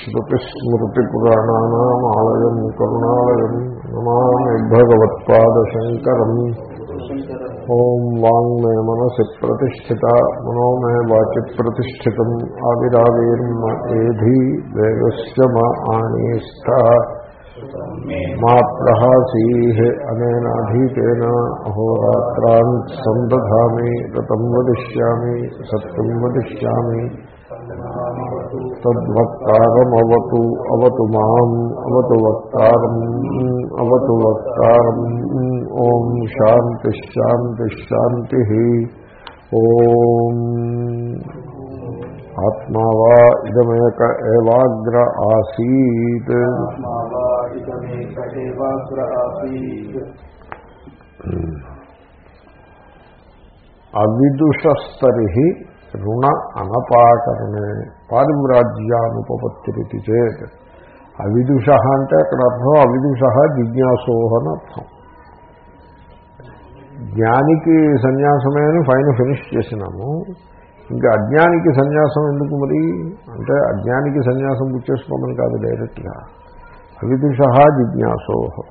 श्रुतिस्मृतिपुराणानामालयम् करुणालयम् नमामि भगवत्पादशङ्करम् ॐ वाङ्मे मनसि प्रतिष्ठिता मनो मे वाचि प्रतिष्ठितम् आविरावीर्म एधि वेगस्य म आनीस्तः मा प्रहासीः अनेनाधीतेन अहोरात्रान् सन्दधामि गतम् वदिष्यामि सत्यम् वदिष्यामि తద్వక్తారమవతు అవతు మాం అవతు వక్తారం అవతు వక్తారం ఓం శాంతి శాంతి శాంతి ఓం ఆత్మా వా ఇదమేక ఏవాగ్ర ఆసీత్ అవిదుషస్తరి రుణ అనపాకరణే పారివ్రాజ్యానుపపత్తిరితి చేత్. అవిదుష అంటే అక్కడ అర్థం అవిదుష జిజ్ఞాసోహన అర్థం. జ్ఞానికి సన్యాసమే అని ఫైన్ ఫినిష్ చేసినాము. ఇంకా అజ్ఞానికి సన్యాసం ఎందుకు మరి? అంటే అజ్ఞానికి సన్యాసం పుచ్చేసుకోమని కాదు డైరెక్ట్గా. అవిదుష జిజ్ఞాసోహ.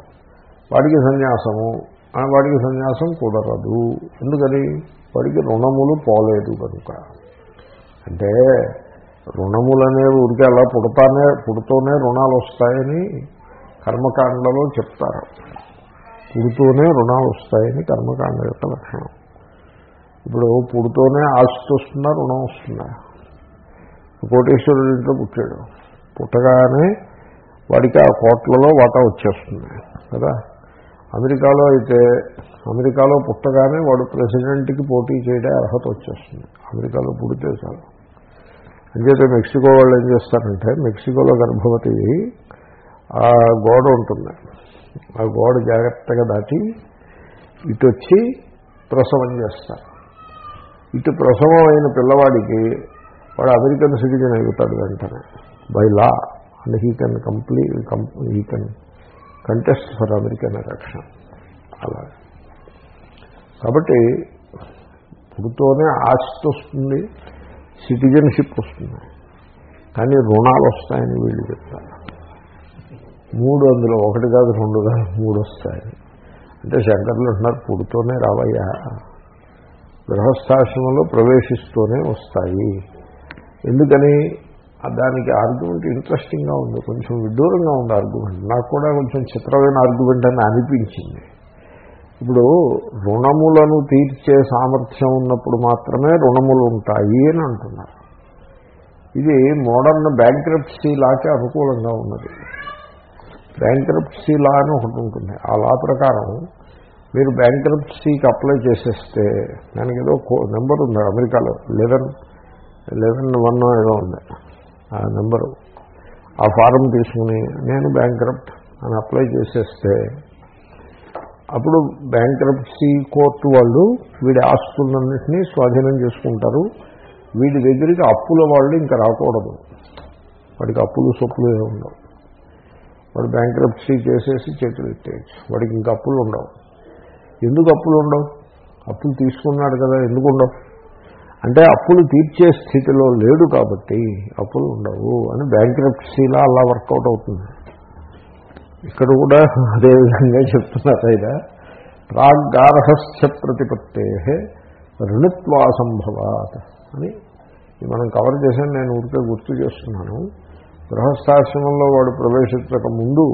వాడికి సన్యాసము. వాడికి సన్యాసం కుదరదు. ఎందుకని? వాడికి రుణములు పోలేదు కనుక. అంటే రుణములనేవి ఉడికి అలా పుడతానే పుడుతూనే రుణాలు వస్తాయని కర్మకాండలో చెప్తారు. పుడుతూనే రుణాలు వస్తాయని కర్మకాండ యొక్క లక్షణం. ఇప్పుడు పుడుతూనే ఆస్తి వస్తుందా రుణం వస్తుందా? కోటేశ్వరుడు ఇంట్లో పుట్టాడు. పుట్టగానే వాడికి ఆ కోట్లలో వాటా వచ్చేస్తుంది కదా? అమెరికాలో అయితే అమెరికాలో పుట్టగానే వాడు ప్రెసిడెంట్కి పోటీ చేయడే అర్హత వచ్చేస్తుంది. అమెరికాలో పుడితే చాలు. అంచేతే మెక్సికో వాళ్ళు ఏం చేస్తారంటే మెక్సికోలో గర్భవతి ఆ గోడ ఉంటుంది. ఆ గోడ జాగ్రత్తగా దాటి ఇటు వచ్చి ప్రసవం చేస్తారు. ఇటు ప్రసవం అయిన పిల్లవాడికి వాడు అమెరికన్ సిటిజన్ అయిపోతాడు వెంటనే. By law. And he can complete he can contest for American election. అలా. కాబట్టి పుడుతోనే ఆస్తి వస్తుంది సిటిజన్షిప్ వస్తుంది. కానీ రుణాలు వస్తాయని వీళ్ళు చెప్తారు. మూడు అందులో ఒకటి కాదు రెండు కాదు మూడు వస్తాయి. అంటే శంకర్లు అంటున్నారు పుడుతోనే రావయ్యా. గృహస్థాశ్రమంలో ప్రవేశిస్తూనే వస్తాయి. ఎందుకని? దానికి ఆర్గ్యుమెంట్ ఇంట్రెస్టింగ్గా ఉంది కొంచెం విడ్డూరంగా ఉంది ఆర్గ్యుమెంట్ నాకు కూడా కొంచెం చిత్రమైన ఆర్గ్యుమెంట్ అని అనిపించింది. ఇప్పుడు రుణములను తీర్చే సామర్థ్యం ఉన్నప్పుడు మాత్రమే రుణములు ఉంటాయి అని అంటున్నారు. ఇది మోడర్న్ బ్యాంక్రప్సీ లాకి అనుకూలంగా ఉన్నది. బ్యాంక్రప్సీ లా అని ఒకటి ఉంటుంది. ఆ లా ప్రకారం మీరు బ్యాంక్రప్సీకి అప్లై చేసేస్తే దానికి ఏదో నెంబర్ ఉంది అమెరికాలో. లెవెన్ లెవెన్ వన్ ఏదో ఉంది. నెంబరు. ఆ ఫారం తీసుకుని నేను బ్యాంక్రప్ట్ అని అప్లై చేసేస్తే అప్పుడు బ్యాంక్రప్సీ కోర్టు వాళ్ళు వీడి ఆస్తులన్నింటినీ స్వాధీనం చేసుకుంటారు. వీడి దగ్గరికి అప్పుల వాళ్ళు ఇంకా రాకూడదు. వాడికి అప్పులు సొప్పులు ఉండవు. వాడు బ్యాంక్రప్సీ చేసేసి చేతులు ఎత్తేయచ్చు. వాడికి ఇంకా అప్పులు ఉండవు. ఎందుకు అప్పులు ఉండవు? అప్పులు తీసుకున్నాడు కదా ఎందుకు ఉండవు? అంటే అప్పులు తీర్చే స్థితిలో లేడు కాబట్టి అప్పులు ఉండవు అని బ్యాంక్రప్సీలా అలా వర్కౌట్ అవుతుంది. ఇక్కడ కూడా అదేవిధంగా చెప్తున్నారు అయినా ప్రాగ్గార్హస్థ్య ప్రతిపత్తే రుణిత్వాసంభవాత్ అని మనం కవర్ చేశాను నేను ఊరికే గుర్తు చేస్తున్నాను. గృహస్థాశ్రమంలో వాడు ప్రవేశించక ముందు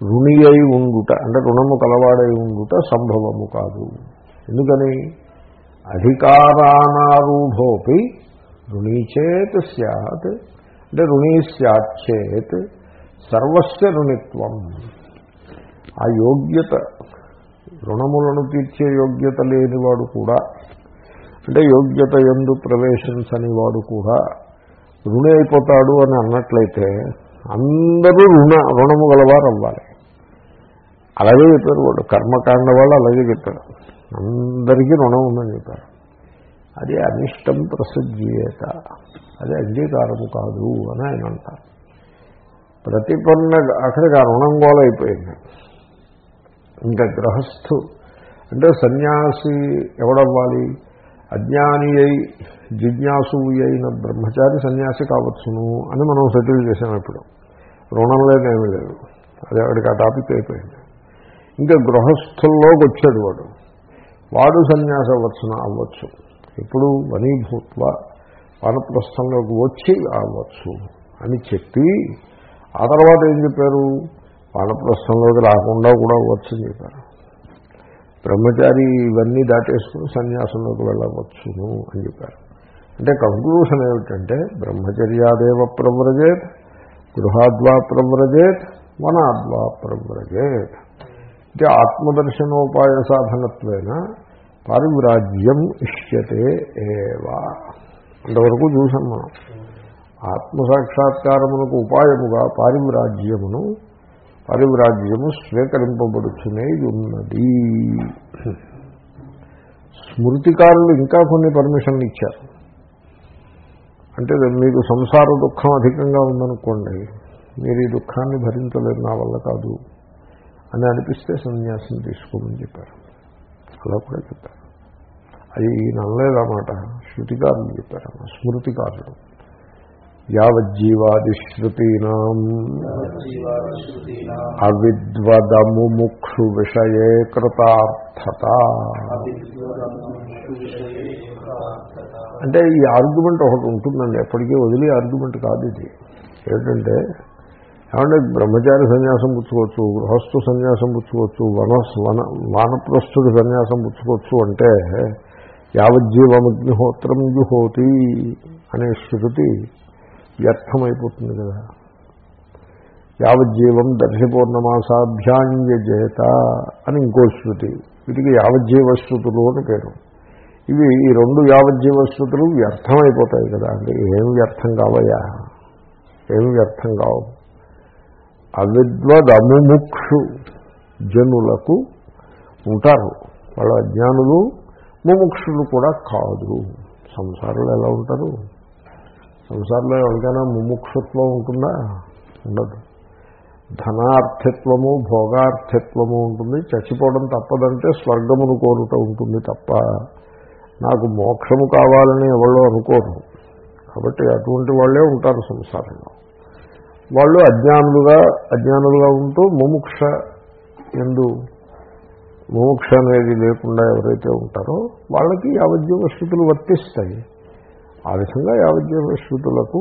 రుణి అయి ఉండుట అంటే రుణము కలవాడై ఉండుట సంభవము కాదు. ఎందుకని? అధికారానారూఢోపి రుణీచేత్ సత్ అంటే రుణీ సత్ సర్వస్వ రుణిత్వం. ఆ యోగ్యత రుణములను తీర్చే యోగ్యత లేనివాడు కూడా అంటే యోగ్యత ఎందు ప్రవేశించని వాడు కూడా రుణి అయిపోతాడు అని అన్నట్లయితే అందరూ రుణ రుణము గలవారు అవ్వాలి అలాగే చెప్పారు వాడు కర్మకాండ వాళ్ళు అలాగే చెప్పారు. అందరికీ రుణం ఉందని చెప్పారు. అది అనిష్టం ప్రసజ్జీయత అది అంగీకారము కాదు అని ఆయన అంటారు. ప్రతిపన్న అక్కడికి ఆ రుణం గోల అయిపోయింది ఇంకా గ్రహస్థు అంటే సన్యాసి ఎవడవ్వాలి? అజ్ఞాని అయి జిజ్ఞాసు అయిన బ్రహ్మచారి సన్యాసి కావచ్చును అని మనం సెటిల్ చేసాం ఇప్పుడు. రుణం లేదేమీ లేదు. అదే అక్కడికి ఆ టాపిక్ అయిపోయింది. ఇంకా గృహస్థుల్లోకి వచ్చాడు వాడు. వాడు సన్యాస వచ్చున అవ్వచ్చు. ఇప్పుడు వనీభూత్వ వానప్రస్థంలోకి వచ్చి అవ్వచ్చు అని చెప్పి ఆ తర్వాత ఏం చెప్పారు? వానప్రస్థంలోకి రాకుండా కూడా అవ్వచ్చు అని చెప్పారు. బ్రహ్మచారి ఇవన్నీ దాటేసుకుని సన్యాసంలోకి వెళ్ళవచ్చును అని చెప్పారు. అంటే కంక్లూషన్ ఏమిటంటే బ్రహ్మచర్యాదేవ ప్రవ్రజేత్ గృహాద్వా ప్రవ్రజేత్ వనాద్వా ప్రవ్రజేత్. అంటే ఆత్మదర్శనోపాయ సాధనత్వేన పారివ్రాజ్యం ఇష్యతే ఏవా. అంతవరకు చూసాం మనం. ఆత్మసాక్షాత్కారమునకు ఉపాయముగా పారివ్రాజ్యమును పారివ్రాజ్యము స్వీకరింపబడుచునే ఉన్నది స్మృతికారులు ఇంకా కొన్ని పర్మిషన్లు ఇచ్చారు. అంటే మీకు సంసార దుఃఖం అధికంగా ఉందనుకోండి మీరు ఈ దుఃఖాన్ని భరించలేరు నా వల్ల కాదు. అని అనిపిస్తే సన్యాసం తీసుకోమని చెప్పారు. అలా కూడా చెప్పారు. అది ఈయన అనలేదన్నమాట శృతికారులు చెప్పారు. స్మృతికారులు యావజ్జీవాదిశ్రుతీనాం అవిద్వదముముక్షు విషయే కృతార్థత. అంటే ఈ ఆర్గ్యుమెంట్ ఒకటి ఉంటుందండి. ఎప్పటికీ వదిలే ఆర్గ్యుమెంట్ కాదు ఇది. ఏంటంటే ఏమంటే బ్రహ్మచారి సన్యాసం పుచ్చుకోవచ్చు గృహస్థు సన్యాసం పుచ్చుకోవచ్చు వనస్ వన వానప్రస్థుడి సన్యాసం పుచ్చుకోవచ్చు అంటే యావజ్జీవమగ్నిహోత్రం జుహోతి అనే శృతి వ్యర్థమైపోతుంది కదా. యావజ్జీవం దర్శపూర్ణమాసాభ్యాంజేత అని ఇంకో శృతి. వీటికి యావజ్జీవశ్రుతులు అని పేరు. ఇవి ఈ రెండు యావజ్జీవశ్రుతులు వ్యర్థమైపోతాయి కదా. అంటే ఏం వ్యర్థం కావయ్యా? ఏం వ్యర్థం కావు? అవిద్వదముముక్షు జనులకు ఉంటారు. వాళ్ళ అజ్ఞానులు ముముక్షులు కూడా కాదు. సంసారంలో ఎలా ఉంటారు? సంసారంలో ఎవరికైనా ముముక్షత్వం ఉంటుందా? ఉండదు. ధనార్థిత్వము భోగార్థిత్వము ఉంటుంది. చచ్చిపోవడం తప్పదంటే స్వర్గమును కోరుట ఉంటుంది తప్ప నాకు మోక్షము కావాలని ఎవరో అనుకోరు. కాబట్టి అటువంటి వాళ్ళే ఉంటారు సంసారంలో. వాళ్ళు అజ్ఞానులుగా అజ్ఞానులుగా ఉంటూ ముముక్ష ఎందు ముముక్ష అనేది లేకుండా ఎవరైతే ఉంటారో వాళ్ళకి యావజ్జీవ శృతులు వర్తిస్తాయి. ఆ విధంగా యావజ్జీవ శృతులకు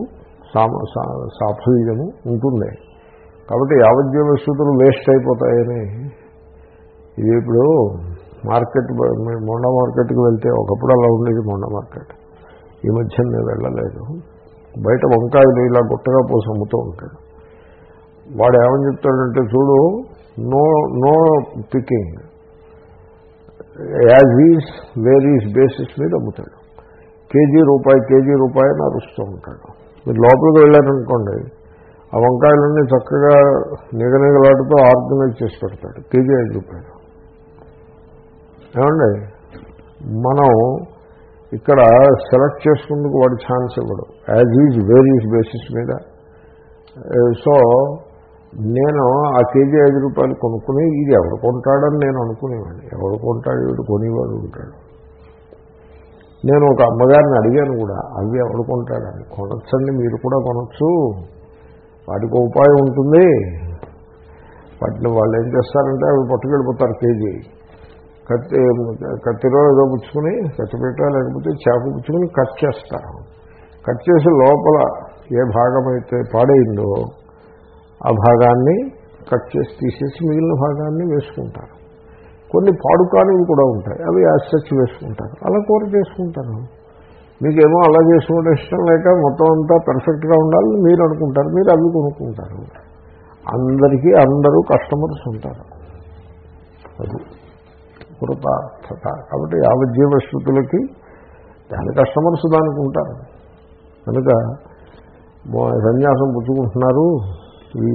సాఫల్యము ఉంటుంది. కాబట్టి యావజ్జీవ శృతులు వేస్ట్ అయిపోతాయని ఇది ఇప్పుడు మార్కెట్ మొండ మార్కెట్కి వెళ్తే ఒకప్పుడు అలా ఉండేది మొండ మార్కెట్. ఈ మధ్య నేను వెళ్ళలేదు. బయట వంకాయలు ఇలా గుట్టగా పోసి అమ్ముతూ ఉంటాడు. వాడు ఏమని చెప్తాడంటే చూడు no no picking as is where is basis మీద అమ్ముతాడు. కేజీ రూపాయి కేజీ రూపాయి అని అరుస్తూ ఉంటాడు. మీరు లోపలికి వెళ్ళారనుకోండి ఆ వంకాయలన్నీ చక్కగా నిగనిగలాడుతూ ఆర్గనైజ్ చేసి పెడతాడు కేజీ ఐదు రూపాయలు. ఏమండి? మనం ఇక్కడ సెలెక్ట్ చేసుకుందుకు వాడు ఛాన్స్ ఇవ్వడు. As is where is basis మీద. Uh, సో నేను ఆ కేజీ ఐదు రూపాయలు కొనుక్కుని ఇది ఎవడు కొంటాడని నేను అనుకునేవాడిని. ఎవడు కొంటాడు వీడు కొనేవాడు ఉంటాడు. నేను ఒక అమ్మగారిని అడిగాను కూడా అవి ఎవడు కొంటాడని. కొనొచ్చండి మీరు కూడా కొనొచ్చు. వాటికి ఉపాయం ఉంటుంది. వాటిని వాళ్ళు ఏం చేస్తారంటే అవి పట్టుకెళ్ళిపోతారు కేజీ. కత్తి కత్తిలో ఏదో పుచ్చుకుని కత్తిపేట లేకపోతే చేప పుచ్చుకుని కట్ చేస్తారు. కట్ చేసి లోపల ఏ భాగం అయితే పాడైందో ఆ భాగాన్ని కట్ చేసి తీసేసి మిగిలిన భాగాన్ని వేసుకుంటారు. కొన్ని పాడుకానివి కూడా ఉంటాయి. అవి యాసెచ్ వేసుకుంటారు. అలా కూర చేసుకుంటారు. మీకేమో అలా చేసుకోవడం ఇష్టం లేక మొత్తం అంతా పర్ఫెక్ట్గా ఉండాలని మీరు అనుకుంటారు. మీరు అవి కొనుక్కుంటారు. అందరికీ అందరూ కస్టమర్స్ ఉంటారు. అది. కృతార్థత కాబట్టి యావజ్జీవ శృతులకి దాని కస్టమర్స్ దానికి ఉంటారు. కనుక సన్యాసం పుచ్చుకుంటున్నారు ఈ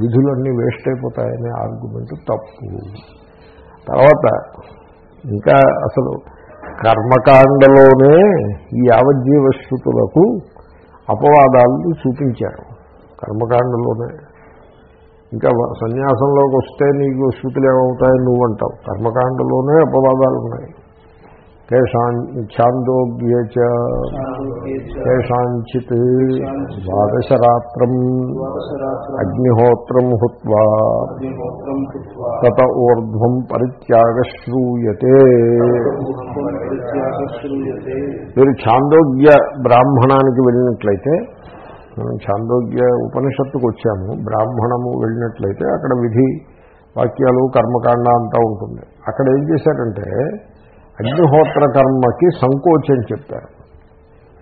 విధులన్నీ వేస్ట్ అయిపోతాయనే ఆర్గ్యుమెంట్ తప్పు. తర్వాత ఇంకా అసలు కర్మకాండలోనే ఈ యావజ్జీవ శృతులకు అపవాదాలు చూపించారు. కర్మకాండలోనే. ఇంకా సన్యాసంలోకి వస్తే నీకు శృతులు ఏమవుతాయని నువ్వు అంటావు కర్మకాండలోనే అపవాదాలు ఉన్నాయి కేషాం చ ద్వాదశరాత్రం అగ్నిహోత్రం హుత్వా తత ఊర్ధ్వం పరిత్యాగశ్రూయతే. మీరు ఛాందోగ్య బ్రాహ్మణానికి వెళ్ళినట్లయితే మనం ఛాందోగ్య ఉపనిషత్తుకు వచ్చాము బ్రాహ్మణము వెళ్ళినట్లయితే అక్కడ విధి వాక్యాలు కర్మకాండ అంతా ఉంటుంది. అక్కడ ఏం చేశారంటే అగ్నిహోత్ర కర్మకి సంకోచం చెప్పారు.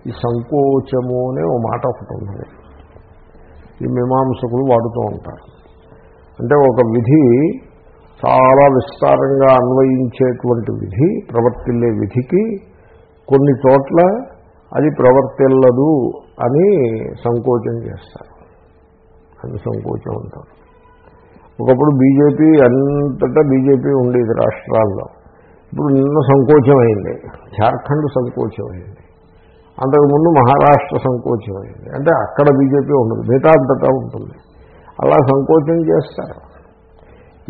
ఈ సంకోచము అనే ఓ మాట ఒకటి ఉన్నది. ఈ మీమాంసకులు వాడుతూ ఉంటారు. అంటే ఒక విధి చాలా విస్తారంగా అన్వయించేటువంటి విధి ప్రవర్తిల్లే విధికి కొన్ని చోట్ల అది ప్రవర్తిల్లదు అని సంకోచం చేస్తారు. అని సంకోచం ఉంటారు ఒకప్పుడు బీజేపీ అంతటా బీజేపీ ఉండేది రాష్ట్రాల్లో. ఇప్పుడు నిన్న సంకోచం అయింది జార్ఖండ్ సంకోచం అయింది అంతకుముందు మహారాష్ట్ర సంకోచం అయింది అంటే అక్కడ బీజేపీ ఉండదు. మిగతా అంతటా ఉంటుంది. అలా సంకోచం చేస్తారు.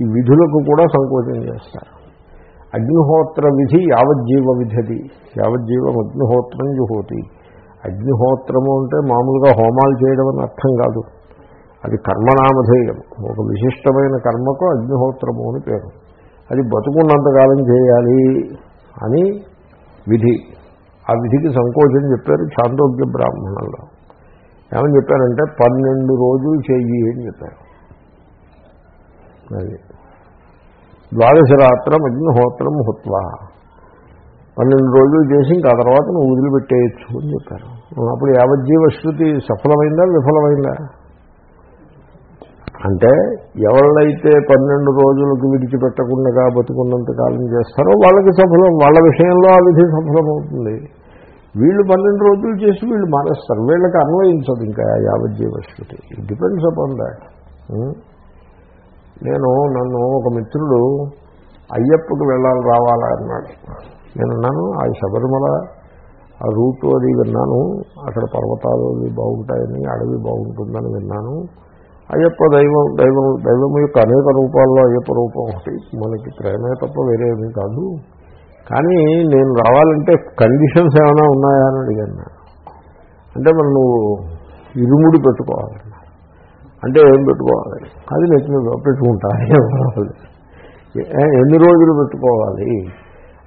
ఈ విధులకు కూడా సంకోచం చేస్తారు. అగ్నిహోత్ర విధి యావజ్జీవ విధది. యావజ్జీవం అగ్నిహోత్రం జుహోతి. అగ్నిహోత్రము అంటే మామూలుగా హోమాలు చేయడం అని అర్థం కాదు. అది కర్మనామధేయం. ఒక విశిష్టమైన కర్మకు అగ్నిహోత్రము అని పేరు. అది బతుకున్నంతకాలం చేయాలి అని విధి. ఆ విధికి సంకోచం చెప్పారు చాందోగ్య బ్రాహ్మణంలో ఏమని చెప్పారంటే పన్నెండు రోజులు చెయ్యి అని చెప్పారు. అది. ద్వాదశరాత్రం అగ్నిహోత్రం హుత్వా. పన్నెండు రోజులు చేసి ఇంకా తర్వాత నువ్వు వదిలిపెట్టేయచ్చు అని చెప్పారు. అప్పుడు యావజ్జీవ శృతి సఫలమైందా విఫలమైందా? అంటే ఎవళ్ళైతే పన్నెండు రోజులకు విడిచిపెట్టకుండా బతుకున్నంత కాలం చేస్తారో వాళ్ళకి సఫలం వాళ్ళ విషయంలో ఆ విధి సఫలమవుతుంది. వీళ్ళు పన్నెండు రోజులు చేసి వీళ్ళు మానేస్తారు వీళ్ళకి అన్వయించదు ఇంకా యావజ్జీవ శృతి. ఇట్ డిపెండ్స్ అపాన్ దాట్ నేను నన్ను ఒక మిత్రుడు అయ్యప్పకు వెళ్ళాలి రావాలా అన్నాడు నేనున్నాను ఆ శబరిమల ఆ రూట్ అది విన్నాను అక్కడ పర్వతాలు అవి బాగుంటాయని అడవి బాగుంటుందని విన్నాను. అయ్యప్ప దైవం దైవం దైవం యొక్క అనేక రూపాల్లో అయ్యప్ప రూపం ఒకటి. మనకి ప్రేమే తప్ప వేరే ఏమీ కాదు. కానీ నేను రావాలంటే కండిషన్స్ ఏమైనా ఉన్నాయా అని అడిగాను అంటే మరి నువ్వు ఇరుముడి పెట్టుకోవాలి. అంటే ఏం పెట్టుకోవాలి? అది నెత్తి పెట్టుకుంటా. ఎన్ని రోజులు పెట్టుకోవాలి?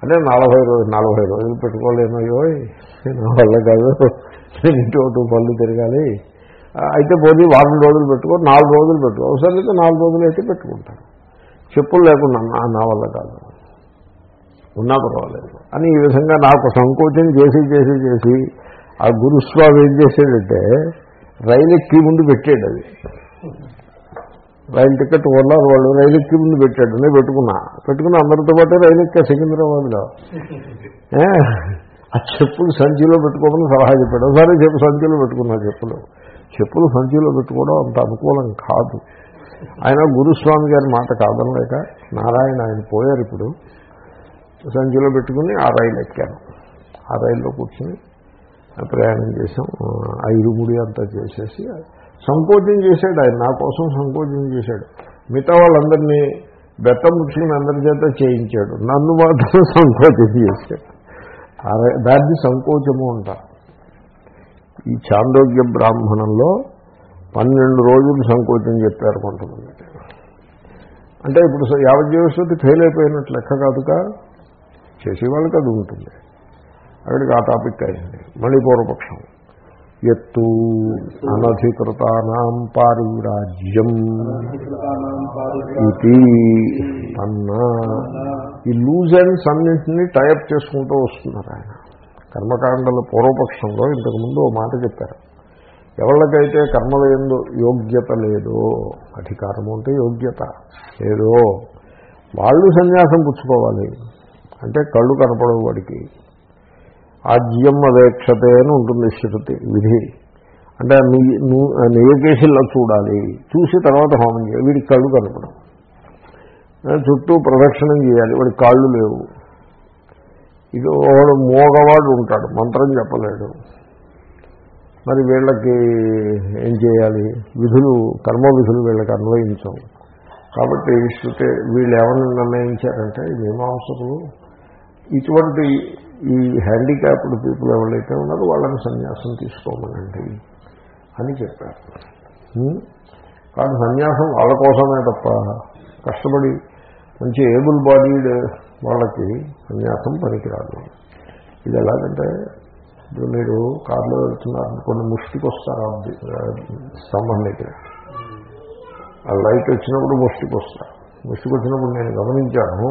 అంటే నలభై రోజులు నలభై రోజులు పెట్టుకోలేమయ్యో నా వల్ల కాదు. నేను ఇంటి పళ్ళు తిరగాలి. అయితే పోనీ వారం రోజులు పెట్టుకో నాలుగు రోజులు పెట్టుకో. ఒకసారి అయితే నాలుగు రోజులు అయితే పెట్టుకుంటాను. చెప్పులు లేకుండా నా వల్ల కాదు. ఉన్నా పర్వాలేదు. అని ఈ విధంగా నాకు సంకోచం చేసి చేసి చేసి ఆ గురుస్వామి ఏం చేసాడంటే రైలు ఎక్కి ముందు పెట్టాడు అది. రైలు టికెట్ కొన్నారు వాళ్ళు రైలు ఎక్కి ముందు పెట్టాడు నేను పెట్టుకున్నా. పెట్టుకుని అందరితో పాటు రైలు ఎక్కా సికింద్రాబాద్లో. ఆ చెప్పులు సంచిలో పెట్టుకోమని సలహా చెప్పాడు. ఒకసారి చెప్పు సంచిలో పెట్టుకున్నా చెప్పులు. చెప్పులు సంచిలో పెట్టుకోవడం అంత అనుకూలం కాదు. ఆయన గురుస్వామి గారి మాట కాదనలేక నారాయణ ఆయన పోయారు ఇప్పుడు. సంచిలో పెట్టుకుని ఆ రైలు ఎక్కాను ఆ రైల్లో కూర్చుని ప్రయాణం చేసాం ఆ ఇరుముడి అంతా చేసేసి సంకోచం చేశాడు ఆయన నా కోసం సంకోచం చేశాడు. మిగతా వాళ్ళందరినీ బెత్తం ముచ్చుకుని అందరి చేత చేయించాడు. నన్ను మాత్రం సంకోచం చేశాడు. దాన్ని సంకోచము అంటారు. ఈ చాందోగ్య బ్రాహ్మణంలో పన్నెండు రోజులు సంకోచం చెప్పారు కొంతమంది. అంటే ఇప్పుడు యావజ్జీవశ్వతి ఫెయిల్ అయిపోయినట్లు లెక్క కాదుగా చేసేవాళ్ళకి అది ఉంటుంది. అక్కడికి ఆ టాపిక్ అయింది మళ్ళీ పూర్వపక్షం. ఎత్తు అనధికృతానాం పారివ్రాజ్యం ఇది అన్నా ఈ లూజ్ అండ్స్ అన్నింటినీ టైప్ చేసుకుంటూ వస్తున్నారు ఆయన. కర్మకాండల పూర్వపక్షంలో ఇంతకుముందు ఓ మాట చెప్పారు. ఎవరికైతే కర్మల ఎందు యోగ్యత లేదో అధికారము అంటే యోగ్యత లేదో వాళ్ళు సన్యాసం పుచ్చుకోవాలి. అంటే కళ్ళు కనపడవు వాడికి. ఆజ్యం అవేక్షతే అని ఉంటుంది శృతి విధి. అంటే నియకేశిల్లో చూడాలి. చూసి తర్వాత హోమం చేయాలి. వీడికి కళ్ళు కనపడం చుట్టూ ప్రదక్షిణం చేయాలి. వాడి కాళ్ళు లేవు. ఇక వాడు మోగవాడు ఉంటాడు. మంత్రం చెప్పలేడు. మరి వీళ్ళకి ఏం చేయాలి? విధులు కర్మ విధులు వీళ్ళకి అన్వయించం కాబట్టి శృతి వీళ్ళు ఎవరిని నిర్ణయించారంటే మీమాంసకులు ఇటువంటి ఈ హ్యాండిక్యాప్డ్ పీపుల్ ఎవరైతే ఉన్నారో వాళ్ళని సన్యాసం తీసుకోమనండి అని చెప్పారు. కానీ సన్యాసం వాళ్ళ కోసమే తప్ప కష్టపడి మంచి ఏబుల్ బాడీడ్ వాళ్ళకి సన్యాసం పనికిరాదు. ఇది ఎలాగంటే ఇప్పుడు మీరు కారులో వెళ్తున్నారు కొన్ని ముష్టికి వస్తారు స్తంభం దగ్గర. ఆ లైట్ వచ్చినప్పుడు ముష్టికి వస్తారు ముష్టికి వచ్చినప్పుడు నేను గమనించాను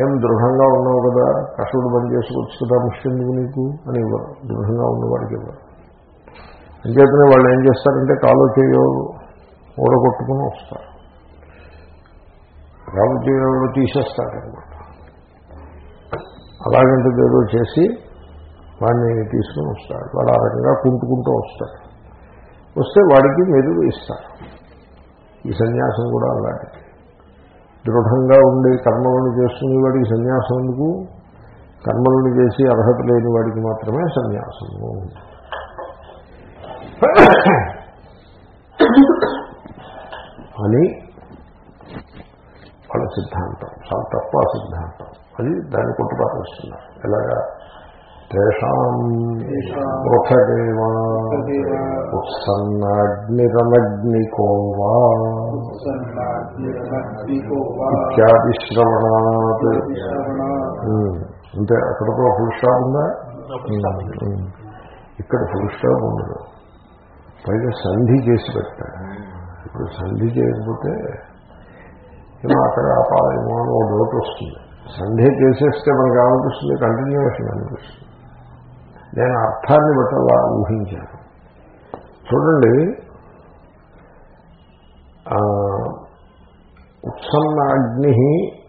ఏం దృఢంగా ఉన్నావు కదా? కసుడు బంద్ చేసుకోవచ్చు కదా ముఖ్యందుకు నీకు? అని ఇవ్వరు. దృఢంగా ఉన్నవాడికి ఇవ్వరు. అంచేతనే వాళ్ళు ఏం చేస్తారంటే కాలో చేయో ఊడగొట్టుకుని వస్తారు. కాలు చేయో తీసేస్తారనమాట అలాగంటే ఏదో చేసి వాడిని తీసుకుని వస్తాడు వాడు ఆ రకంగా కుంటుకుంటూ వస్తాడు వస్తే వాడికి మెరుగు ఇస్తారు. ఈ సన్యాసం కూడా అలాంటిది. దృఢంగా ఉండి కర్మలను చేస్తున్న వాడికి సన్యాసం ఎందుకు? కర్మలను చేసి అర్హత లేని వాడికి మాత్రమే సన్యాసము. అని వాళ్ళ సిద్ధాంతం చాలా తప్ప సిద్ధాంతం. అది దాన్ని కొట్టుపాటిస్తున్నారు ఎలాగా? తేషాం పృథగేవా ఉత్సన్నాగ్నిరనగ్నికోవా ఇత్యాది శ్రవణాత్ ఉమ్, అంటే అక్కడతో ఫుల్ స్టాప్ ఉందా ఉమ్, ఉమ్. ఇక్కడ ఫుల్ స్టాప్ ఉండదు పైగా సంధి చేసి పెడతాడు ఇప్పుడు సంధి చేయకపోతే ఏమో అక్కడ ఆపాలేమో అని ఒక డౌట్ వస్తుంది సంధి చేసేస్తే మనకు ఏమనిపిస్తుంది కంటిన్యూషన్ అనిపిస్తుంది నేను అర్థాన్ని బట్టి అలా ఊహించాను. చూడండి ఆ, ఉత్సన్నాగ్ని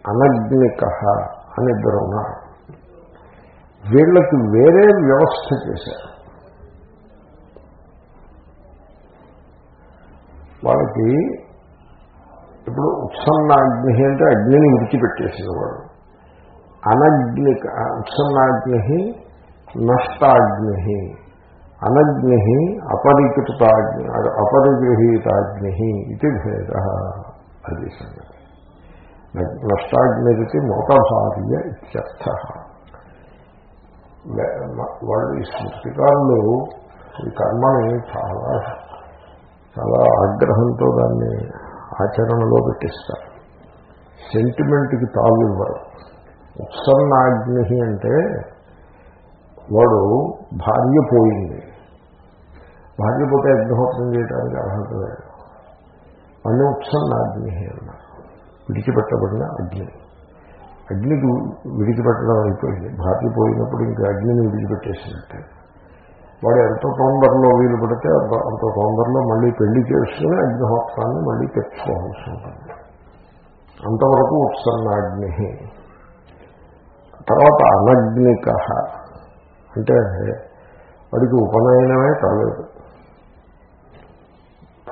అనగ్నిక అని ఇద్దరు ఉన్నారు. వీళ్ళకి వేరే వ్యవస్థ చేశారు. వాళ్ళకి ఇప్పుడు ఉత్సన్నాగ్ని అంటే అగ్నిని విడిచిపెట్టేసిన వాడు అనగ్నిక ఉత్సన్నాగ్ని నష్టాగ్ని అనగ్ని అపరికృతాగ్ని అపరిగృహీతాగ్ని ఇది భేద అది సంగతి. నష్టాగ్నిరితి మోతభార్య ఇత్యర్థ. వాళ్ళు ఈ స్మృతికారులు ఈ కర్మని చాలా చాలా ఆగ్రహంతో దాన్ని ఆచరణలో పెట్టిస్తారు. సెంటిమెంట్కి తావు ఇవ్వరు ఉత్సన్నాగ్ని అంటే వాడు భార్య పోయింది. భార్య పోతే అగ్నిహోత్రం చేయడానికి అర్హత లేదు. అన్ని ఉత్సన్న అగ్ని అన్నారు విడిచిపెట్టబడిన అగ్ని. అగ్నికి విడిచిపెట్టడం అయిపోయింది. భార్య పోయినప్పుడు ఇంకా అగ్నిని విడిచిపెట్టేసినట్టే. వాడు ఎంతో తొందరలో వీలు పడితే అంత అంత తొందరలో మళ్ళీ పెళ్ళి చేసుకుని అగ్నిహోత్రాన్ని మళ్ళీ తెచ్చుకోవాల్సి ఉంటుంది. అంతవరకు ఉత్సన్నాగ్ని తర్వాత అనగ్నిక. అంటే వాడికి ఉపనయనమే కాలేదు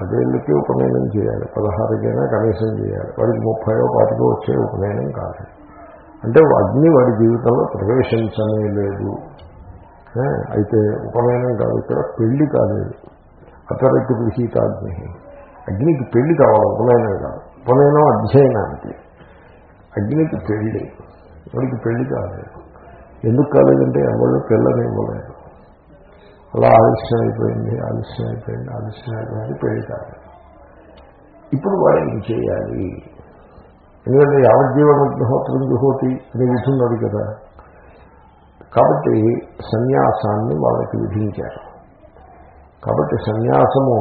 పదేళ్ళకి ఉపనయనం చేయాలి పదహారుకైనా కనీసం చేయాలి. వాడికి ముప్పైవ పాటికి వచ్చే ఉపనయనం కాదు. అంటే అగ్ని వాడి జీవితంలో ప్రవేశించనే లేదు. అయితే ఉపనయనం కాదు ఇక్కడ పెళ్ళి కాలేదు. అతరికి గృహీతాగ్ని అగ్నికి పెళ్ళి కావాలి ఉపనయనం కాదు. ఉపనయనం అధ్యయనానికి అగ్నికి పెళ్ళి. వాడికి పెళ్ళి కాలేదు. ఎందుకు కాలేదంటే ఎవరు పిల్లని ఇవ్వలేదు. అలా ఆలస్యం అయిపోయింది ఆలస్యం అయిపోయింది ఆలస్యం అయిపోయింది పెళ్ళి ఇప్పుడు వాడు ఏం చేయాలి? ఎందుకంటే యావజ్జీవనగ్నిహోత్రం జుహోతి అని విధున్నాడు కదా. కాబట్టి సన్యాసాన్ని వాళ్ళకి విధించారు. కాబట్టి సన్యాసము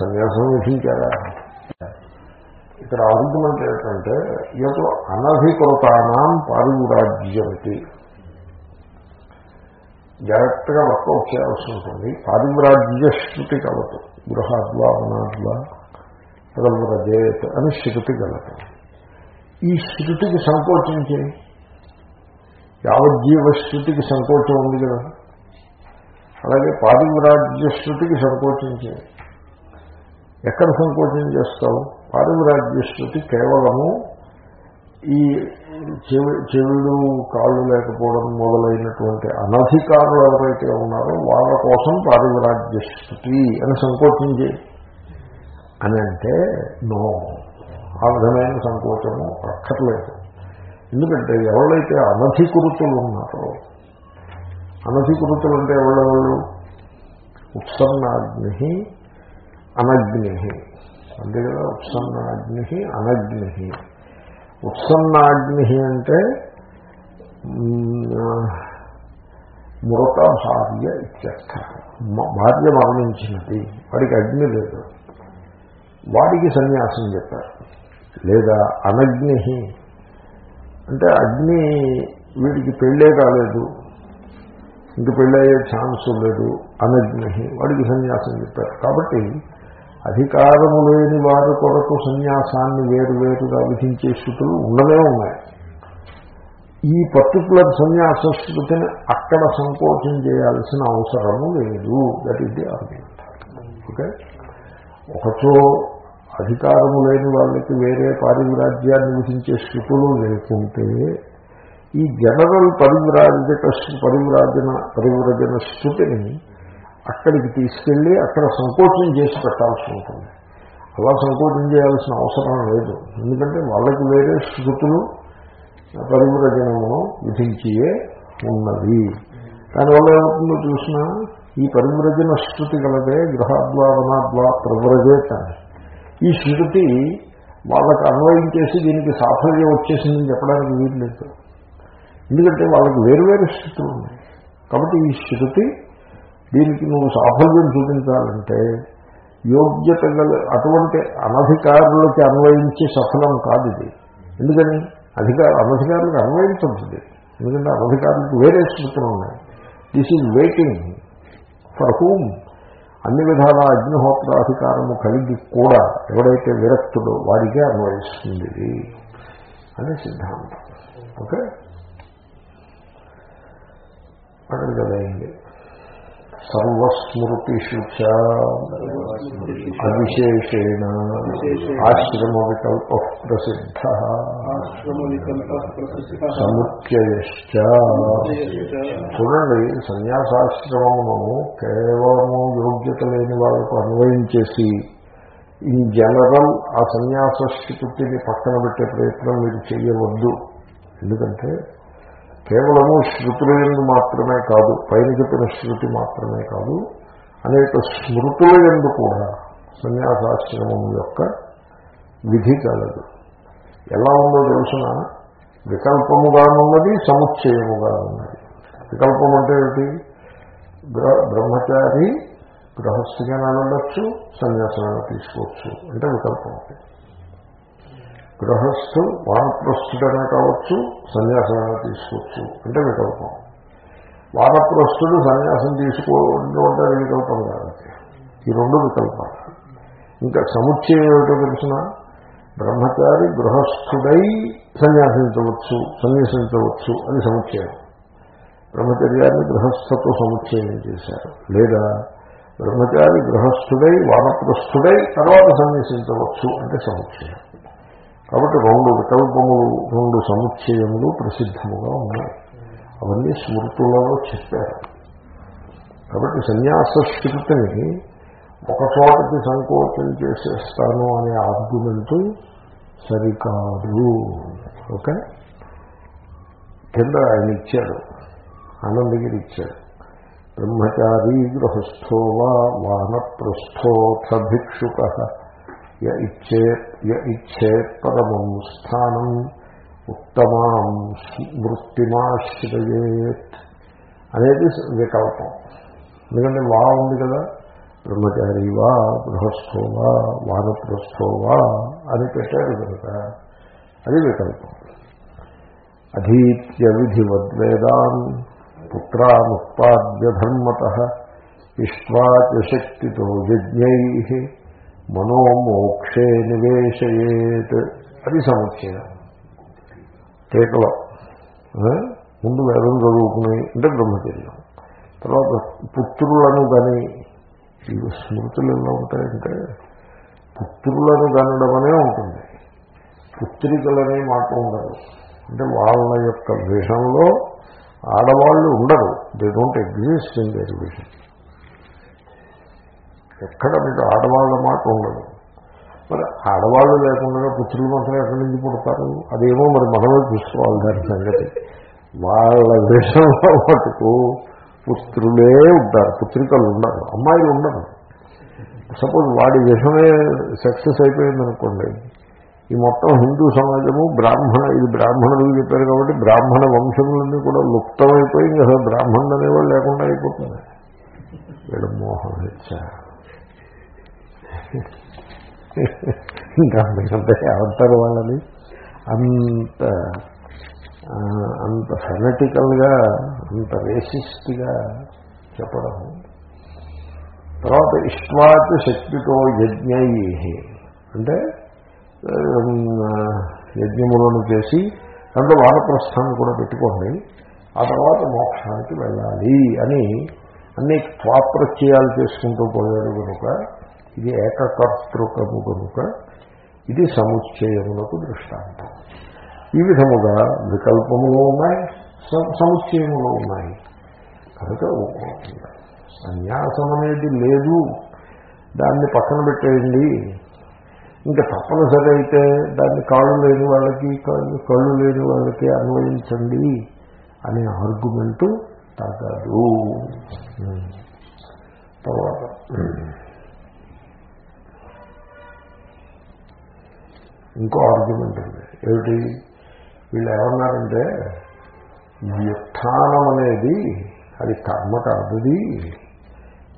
సన్యాసం విధించారా? ఇక్కడ ఆర్గ్యుమెంట్ ఏంటంటే ఏదో అనధికృతానం పారివురాజ్యమితి. జాగ్రత్తగా వర్కౌట్ చేయాల్సి ఉంటుంది. పారివ్రాజ్య శృతి కలదు. గృహాద్వా వనాద్వా తదవ్రజేత్ అని శృతి కలదు. ఈ శృతికి సంకోచించే యావజ్జీవ శృతికి సంకోచం ఉంది కదా. అలాగే పారివ్రాజ్య శృతికి సంకోచించే ఎక్కడ సంకోచం చేస్తావు? పారివ్రాజ్య శృతి కేవలము ఈ చెవి చెవులు కాళ్ళు లేకపోవడం మొదలైనటువంటి అనధికారులు ఎవరైతే ఉన్నారో వాళ్ళ కోసం పారివ్రాజ్య స్థుతి అని సంకోచించి అని అంటే నో ఆ విధమైన సంకోచము అక్కర్లేదు. ఎందుకంటే ఎవరైతే అనధికృతులు ఉన్నారో అనధికృతులు అంటే ఎవరెవరు ఉత్సన్నాగ్ని అనగ్ని అంతే కదా ఉత్సన్నాగ్ని అనగ్ని ఉత్సన్నాగ్ని అంటే మృత భార్య ఇత్యర్థ. భార్య మరణించినది. వాడికి అగ్ని లేదు. వాడికి సన్యాసం చెప్పారు. లేదా అనగ్ని అంటే అగ్ని వీడికి పెళ్ళే కాలేదు. ఇంక పెళ్ళయ్యే ఛాన్స్ లేదు. అనగ్ని వాడికి సన్యాసం చెప్పారు. కాబట్టి అధికారము లేని వారి కొరకు సన్యాసాన్ని వేరువేరుగా విధించే స్థితులు ఉండనే ఉన్నాయి. ఈ పర్టికులర్ సన్యాస స్థితిని అక్కడ సంకోచం చేయాల్సిన అవసరము లేదు. That is the argument okay ఒకచో అధికారము లేని వాళ్ళకి వేరే పారివిరాజ్యాన్ని విధించే స్థితులు లేకుంటే ఈ జనరల్ పరివిరాజక పరివిరాజన పరివిరజన స్థుతిని అక్కడికి తీసుకెళ్ళి అక్కడ సంకోచం చేసి పెట్టాల్సి ఉంటుంది. అలా సంకోచం చేయాల్సిన అవసరం లేదు. ఎందుకంటే వాళ్ళకి వేరే శృతులు పరివిరజనమును విధించియే ఉన్నది. దానివల్ల ఏమవుతుందో చూసిన ఈ పరివ్రజన శృతి కలదే గృహాద్వా వనాద్వా ప్రవ్రజేత ఈ శృతి వాళ్ళకి అన్వయించేసి దీనికి సాఫల్యం వచ్చేసిందని చెప్పడానికి వీలు లేదు. ఎందుకంటే వాళ్ళకి వేరువేరు శృతులు ఉన్నాయి. కాబట్టి ఈ శృతి దీనికి నువ్వు సాఫల్యం చూపించాలంటే యోగ్యత గల అటువంటి అనధికారులకి అన్వయించే సఫలం కాదు ఇది. ఎందుకని? అధికార అనధికారులకు అన్వయించదు ఎందుకంటే అనధికారులకు వేరే శృతులు ఉన్నాయి. This is waiting for whom అన్ని విధాల అగ్నిహోత్రాధికారము కలిగి కూడా ఎవడైతే విరక్తుడో వాడికే అన్వయిస్తుంది అనే సిద్ధాంతం. ఓకే అక్కడ కదా సర్వస్మృతిషు అవిశేషేణ ఆశ్రమ వికల్ప ప్రసిద్ధ. సముచ్చయశ్చ చూడండి సన్యాసాశ్రమమును కేవలము యోగ్యత లేని వాళ్ళకు అన్వయించేసి ఇన్ జనరల్ ఆ సన్యాస స్థితిని పక్కన పెట్టే ప్రయత్నం మీరు చేయవద్దు. ఎందుకంటే కేవలము శృతుల ఎందు మాత్రమే కాదు పైన చెప్పిన శృతి మాత్రమే కాదు అనేక స్మృతుల ఎందు కూడా సన్యాసాశ్రమం యొక్క విధి కలదు. ఎలా ఉందో తెలుసిన వికల్పముగానున్నది సముచ్చయముగానున్నది. వికల్పం అంటే ఏమిటి? బ్రహ్మచారి గృహస్థిగా ఉండొచ్చు సన్యాసమైనా తీసుకోవచ్చు. అంటే వికల్పం గృహస్థు వానప్రస్థుడైనా కావచ్చు సన్యాసమైనా తీసుకోవచ్చు. అంటే వికల్పం. వానప్రస్థుడు సన్యాసం తీసుకోవడం అంటే వికల్పం కాదు ఈ రెండు వికల్పాలు. ఇంకా సముచ్చయం ఏమిటో తెలిసిన? బ్రహ్మచారి గృహస్థుడై సన్యాసించవచ్చు సన్యాసించవచ్చు అని సముచ్చయం. బ్రహ్మచర్యాన్ని గృహస్థతో సముచ్చయం చేశారు. లేదా బ్రహ్మచారి గృహస్థుడై వానప్రస్థుడై తర్వాత సన్యాసించవచ్చు అంటే సముచ్చయం. కాబట్టి రెండు వికల్పములు రెండు సముచ్చయములు ప్రసిద్ధముగా ఉన్నాయి. అవన్నీ స్మృతులలో చెప్పారు. కాబట్టి సన్యాస స్థితిని ఒక చోటకి సంకోచం చేసేస్తాను అనే ఆర్గ్యుమెంటు సరికాదు. ఓకే? కింద ఆయన ఇచ్చాడు. ఆనందగిరి ఇచ్చాడు. బ్రహ్మచారీ గృహస్థో వానప్రస్థోథ భిక్షుక య ఇచ్చేత్ య ఇచ్చేత్ పరమం స్థానం ఉత్తమాం వృత్తిమాశ్రయేత్ అనేది వికల్పం. ఎందుకంటే వా ఉంది కదా బ్రహ్మచారి వా గృహస్థో వా వానప్రస్థో వా అని పెట్టారు కనుక అది వికల్పం. అధీత్య విధివద్వేదాన్ పుత్రానుత్పాద్య ధర్మత ఇష్టాచ శక్తితో యజ్ఞై మనోమోక్షే నివేశయేత్. అది సముచ్చయం టీకలో ముందు వేదం చదువుకుని అంటే బ్రహ్మచర్యం. తర్వాత పుత్రులను కానీ ఈ స్మృతులు ఎలా ఉంటాయంటే పుత్రులను కనడం ఉంటుంది. పుత్రికలనే మాట ఉండదు. అంటే వాళ్ళ యొక్క విషంలో ఆడవాళ్ళు ఉండరు. They don't exist in their vision ఎక్కడ మీకు ఆడవాళ్ళ మాట ఉండదు. మరి ఆడవాళ్ళు లేకుండా పుత్రులు మాత్రం ఎక్కడి నుంచి పుడతారు? అదేమో మరి మనమే చూసుకోవాలి దాని సంగతి. వాళ్ళ విషయంలో మటుకు పుత్రులే ఉంటారు పుత్రికలు ఉండరు అమ్మాయిలు ఉండరు. సపోజ్ వాడి విషమే సక్సెస్ అయిపోయిందనుకోండి ఈ మొత్తం హిందూ సమాజము బ్రాహ్మణ ఇది బ్రాహ్మణులు చెప్పారు కాబట్టి బ్రాహ్మణ వంశములన్నీ కూడా లుప్తమైపోయి ఇంకా అసలు బ్రాహ్మణుడు అనేవాళ్ళు లేకుండా అయిపోతుంది. వీడు మోహం హెచ్చారు ఇంకా అంతే ఏమంటారు వాళ్ళని అంత అంత ఫెనటికల్గా అంత రేసిస్ట్గా చెప్పడం. తర్వాత ఇష్వాచ శక్తితో యజ్ఞై. అంటే యజ్ఞములను చేసి దాంట్లో వానప్రస్థాన్ని కూడా పెట్టుకోండి. ఆ తర్వాత మోక్షానికి వెళ్ళాలి అని అన్ని త్వాప్రత్యయాలు చేసుకుంటూ పోయాడు కనుక ఇది ఏకకర్తృకము కనుక ఇది సముచ్చయమునకు దృష్టాంతం. ఈ విధముగా వికల్పములు ఉన్నాయి స- సముచ్చయములు ఉన్నాయి. కనుక సన్యాసం అనేది లేదు. దాన్ని పక్కన పెట్టేయండి. ఇంకా తప్పనిసరి అయితే దాన్ని కాళ్ళు లేని వాళ్ళకి కళ్ళు కళ్ళు లేని వాళ్ళకి అన్వయించండి అనే ఆర్గ్యుమెంటు తగదు hmm. తర్వాత. ఇంకో ఆర్గ్యుమెంట్ ఉంది. ఏమిటి? వీళ్ళు ఏమన్నారంటే వ్యుత్థానం అనేది అది కర్మ కాదుది.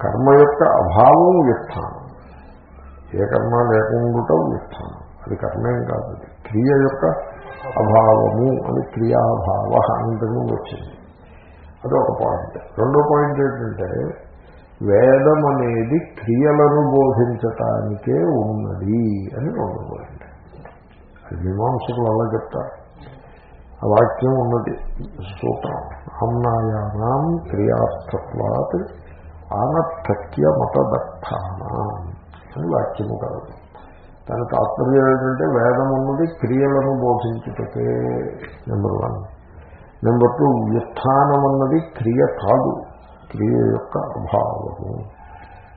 కర్మ యొక్క అభావం వ్యుత్థానం. ఏ కర్మ లేకుండా వ్యుత్నం అది కర్మేం కాదు క్రియ యొక్క అభావము అని క్రియాభావ అంతము వచ్చింది. అది ఒక పాయింట్ రెండో పాయింట్ ఏంటంటే వేదం అనేది క్రియలను బోధించటానికే ఉన్నది అని రెండో పాయింట్ మీమాంసకులు అలా చెప్తారు. ఆ వాక్యం ఉన్నది. సూత్రం. అమ్నాయానాం క్రియార్థత్వాత్ ఆనర్థక్య మతదర్థానం అని వాక్యము కలదు. దాని తాత్పర్యం ఏంటంటే వేదం ఉన్నది క్రియలను బోధించుటకే నెంబర్ వన్. నెంబర్ టూ వ్యుత్థానం అన్నది క్రియ కాదు క్రియ యొక్క అభావము.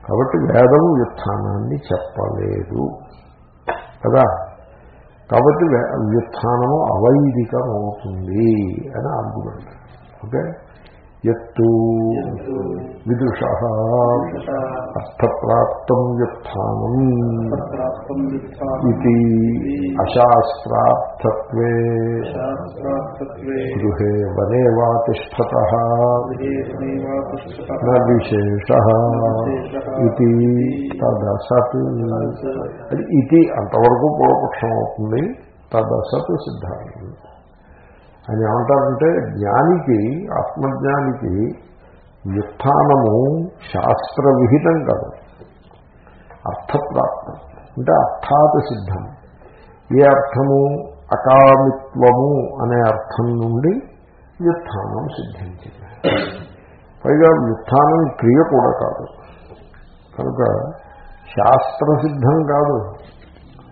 కాబట్టి వేదం వ్యుత్థానాన్ని చెప్పలేదు. కదా? కాబట్టి వే- వ్యుత్థానము అవైదికమవుతుంది అని ఆర్గ్యుమెంట్ ఓకే? ఎత్తు విదుష. అర్థప్రాప్తం ప్రాప్తం ఇది అశాస్త్రార్థత్వే. శాస్త్రార్థత్వే గృహే వనే వా తిష్టత విశేష ఇది తదసత్. అది ఇది అంతవరకు పూర్వపక్షం అవుతుంది తదసత్ సిద్ధాంతం. ఆయన ఏమంటారంటే జ్ఞానికి ఆత్మజ్ఞానికి వ్యుత్నము శాస్త్ర విహితం కాదు. అర్థప్రాప్తం. అంటే అర్థాత్ సిద్ధం. ఏ అర్థము? అకామిత్వము అనే అర్థం నుండి వ్యుత్నం సిద్ధించింది. పైగా వ్యుత్థానం క్రియ కూడా కాదు. కనుక శాస్త్రసిద్ధం కాదు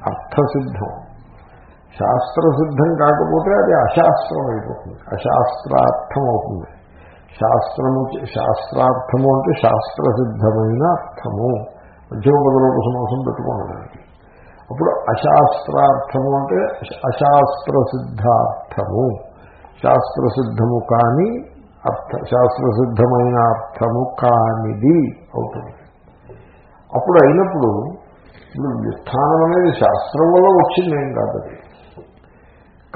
అర్థసిద్ధం. శాస్త్రసిద్ధం కాకపోతే అది అశాస్త్రం అయిపోతుంది. అశాస్త్రార్థం అవుతుంది శాస్త్రము శాస్త్రార్థము అంటే శాస్త్రసిద్ధమైన అర్థము. మధ్యమ సమాసం పెట్టుకోవడానికి. అప్పుడు అశాస్త్రార్థము అంటే అశాస్త్రసిద్ధార్థము. శాస్త్రసిద్ధము కాని అర్థ శాస్త్రసిద్ధమైన అర్థము కానిది అవుతుంది. అప్పుడు అయినప్పుడు ఇప్పుడు వ్యుత్థానం అనేది శాస్త్రం వల్ల వచ్చిందేం కాదు అది.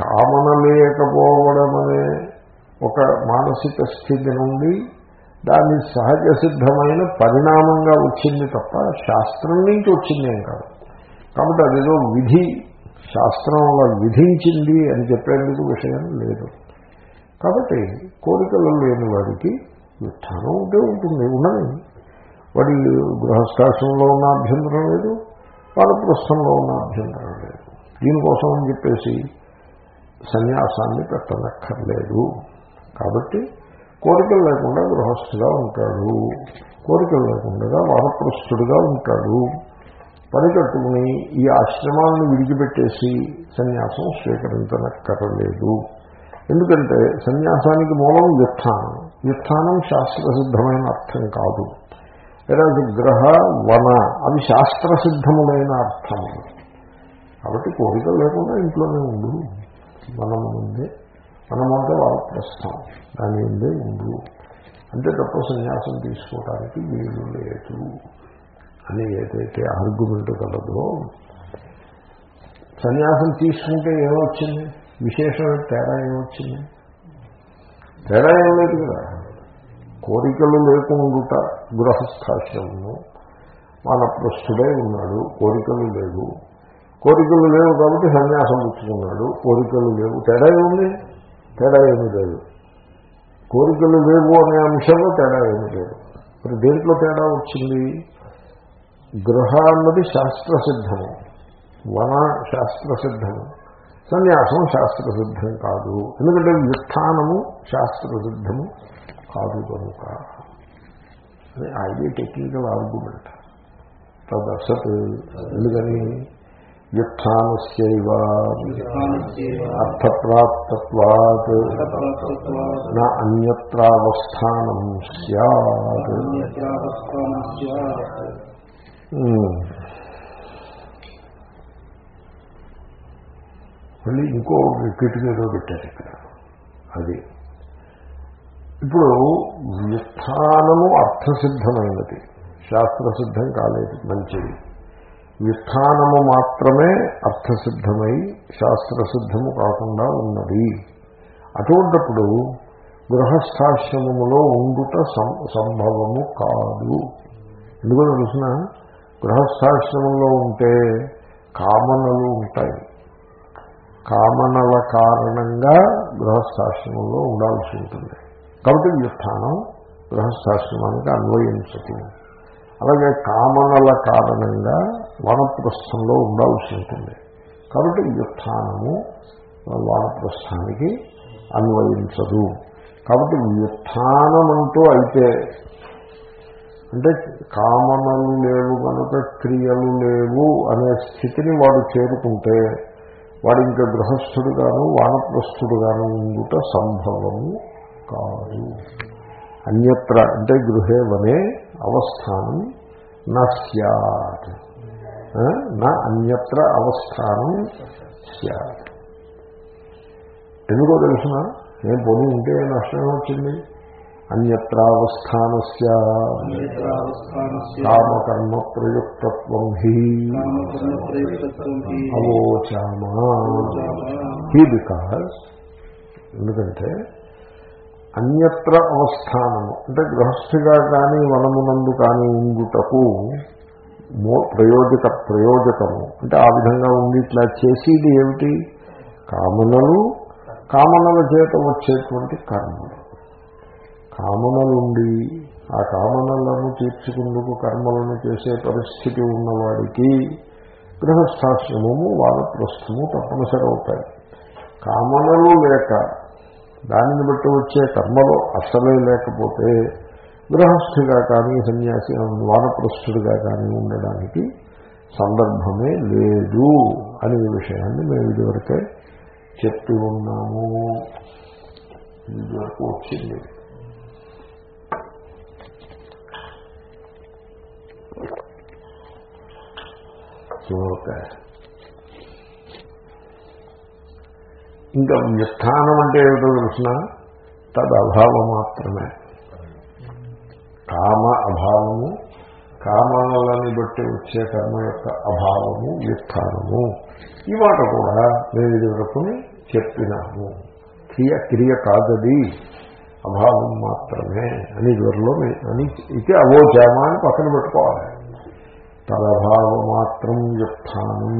కామన లేకపోవడం అనే ఒక మానసిక స్థితి నుండి దాని సహజ సిద్ధమైన పరిణామంగా వచ్చింది తప్ప శాస్త్రం నుంచి వచ్చిందేం కాదు. కాబట్టి అదేదో విధి శాస్త్రం విధించింది అని చెప్పేందుకు విషయం లేదు. కాబట్టి కోరికలు లేని వాడికి వ్యుత్థానం ఉంటే ఉంటుంది ఉండని వాడి గృహస్థాశ్రంలో ఉన్న అభ్యంతరం లేదు వానప్రస్థంలో ఉన్న అభ్యంతరం లేదు. దీనికోసం అని చెప్పేసి సన్యాసాన్ని పెట్టనక్కర్లేదు. కాబట్టి కోరికలు లేకుండా గృహస్థుగా ఉంటాడు. కోరికలు లేకుండా వానప్రస్థుడిగా ఉంటాడు. పని కట్టుకుని ఈ ఆశ్రమాలను విడిచిపెట్టేసి సన్యాసం స్వీకరించనక్కర్లేదు. ఎందుకంటే సన్యాసానికి మూలం వ్యుత్థానం. వ్యుత్థానం శాస్త్రసిద్ధమైన అర్థం కాదు. ఈరోజు గ్రహ వన అవి శాస్త్రసిద్ధములైన అర్థం. కాబట్టి కోరికలు లేకుండా ఇంట్లోనే ఉండు. మనం ఉంది మనం అంటే వానప్రస్థం దాని ముందే ఉండు. అంతే తప్ప సన్యాసం తీసుకోవడానికి వీలు లేదు అని ఏదైతే ఆర్గ్యుమెంట్ కలదో సన్యాసం తీసుకుంటే ఏమొచ్చింది? విశేషమైన తేడా ఏమొచ్చింది? తేడా ఏం లేదు కదా. కోరికలు లేకుండుట గృహస్థాశ్రమము. వానప్రస్థుడై ఉన్నాడు కోరికలు లేవు. కోరికలు లేవు కాబట్టి సన్యాసం పుచ్చుకున్నాడు. కోరికలు లేవు. తేడా ఏముంది? తేడా ఏమి లేదు. కోరికలు లేవు అనే అంశంలో తేడా ఏమి లేదు. మరి దేంట్లో తేడా వచ్చింది? గృహ అన్నది శాస్త్రసిద్ధము. వన శాస్త్రసిద్ధము. సన్యాసం శాస్త్రసిద్ధం కాదు. ఎందుకంటే వ్యుత్థానము శాస్త్రసిద్ధము కాదు కనుక. అని అది టెక్నికల్ ఆర్గ్యుమెంట్ తదసత్ ఎందుకని? వ్యుత్థానస్యవ అర్థప్రాప్తత్వాత్ నా అన్యత్రావస్థానం సత్ మళ్ళీ ఇంకో ఏదో పెట్టారు ఇక్కడ. అది. ఇప్పుడు వ్యుత్థానము అర్థసిద్ధమైనది. శాస్త్రసిద్ధం కాలేదు. మంచిది. వ్యుత్థానము మాత్రమే అర్థసిద్ధమై శాస్త్రసిద్ధము కాకుండా ఉన్నది. అటువంటిప్పుడు గృహస్థాశ్రమములో ఉండుట సంభవము కాదు. ఎందుకో తెలిసిన? గృహస్థాశ్రమంలో ఉంటే కామనలు ఉంటాయి. కామనల కారణంగా గృహస్థాశ్రమంలో ఉండాల్సి ఉంటుంది. కాబట్టి వ్యుత్థానం గృహస్థాశ్రమానికి అన్వయించదు అలాగే కామనల కారణంగా వానప్రస్థంలో ఉండాల్సి ఉంటుంది. కాబట్టి వ్యుత్థానము వానప్రస్థానికి అన్వయించదు. కాబట్టి వ్యుత్థానం అంటూ అయితే అంటే కామనలు లేవు కనుక క్రియలు లేవు అనే స్థితిని వాడు చేరుకుంటే వాడు ఇంకా గృహస్థుడుగాను వానప్రస్థుడుగాను ఉండుట సంభవము కాదు. అన్యత్ర అంటే గృహే వనే అవస్థానం నస్యాత్ నా అన్యత్ర అవస్థానం ఎందుకో తెలుసిన? ఏం పొని ఉంటే నష్టం వచ్చింది అన్యత్రావస్థానస్య. కామకర్మ ప్రయుక్తత్వం హి. అవోచామా. హీ బికాస్ ఎందుకంటే అన్యత్ర అవస్థానము అంటే గృహస్థిగా కానీ వనమునందు కానీ ఉండుటకు ప్రయోజక ప్రయోజకము. అంటే ఆ విధంగా ఉండి ఇట్లా చేసేది ఏమిటి? కామనలు. కామనల చేత వచ్చేటువంటి కర్మలు. కామనలుండి ఆ కామనలను తీర్చుకుందుకు కర్మలను చేసే పరిస్థితి ఉన్నవాడికి గృహస్థాశ్రమము వానప్రస్థము తప్పనిసరి అవుతాయి. కామనలు లేక దానిని బట్టి వచ్చే కర్మలు అసలే లేకపోతే గృహస్థుగా కానీ సన్యాసి వానప్రస్థుడిగా కానీ ఉండడానికి సందర్భమే లేదు అనే విషయాన్ని మేము ఇదివరకే చెప్తూ ఉన్నాము. ఇదివరకు వచ్చింది. ఓకే. ఇంకా వ్యుత్థానం అంటే ఏమిటో తెలిసిన? తదభావం మాత్రమే కామ అభావము కామాలని బట్టి వచ్చే కర్మ యొక్క అభావము వ్యుత్థానము. ఈ మాట కూడా మేము ఇది వరకుని చెప్పినాము క్రియ క్రియ కాదది అభావం మాత్రమే అని ఇదివరలో అని ఇది అవోజామా అని పక్కన పెట్టుకోవాలి. తదభావమాత్రం వ్యుత్థానం.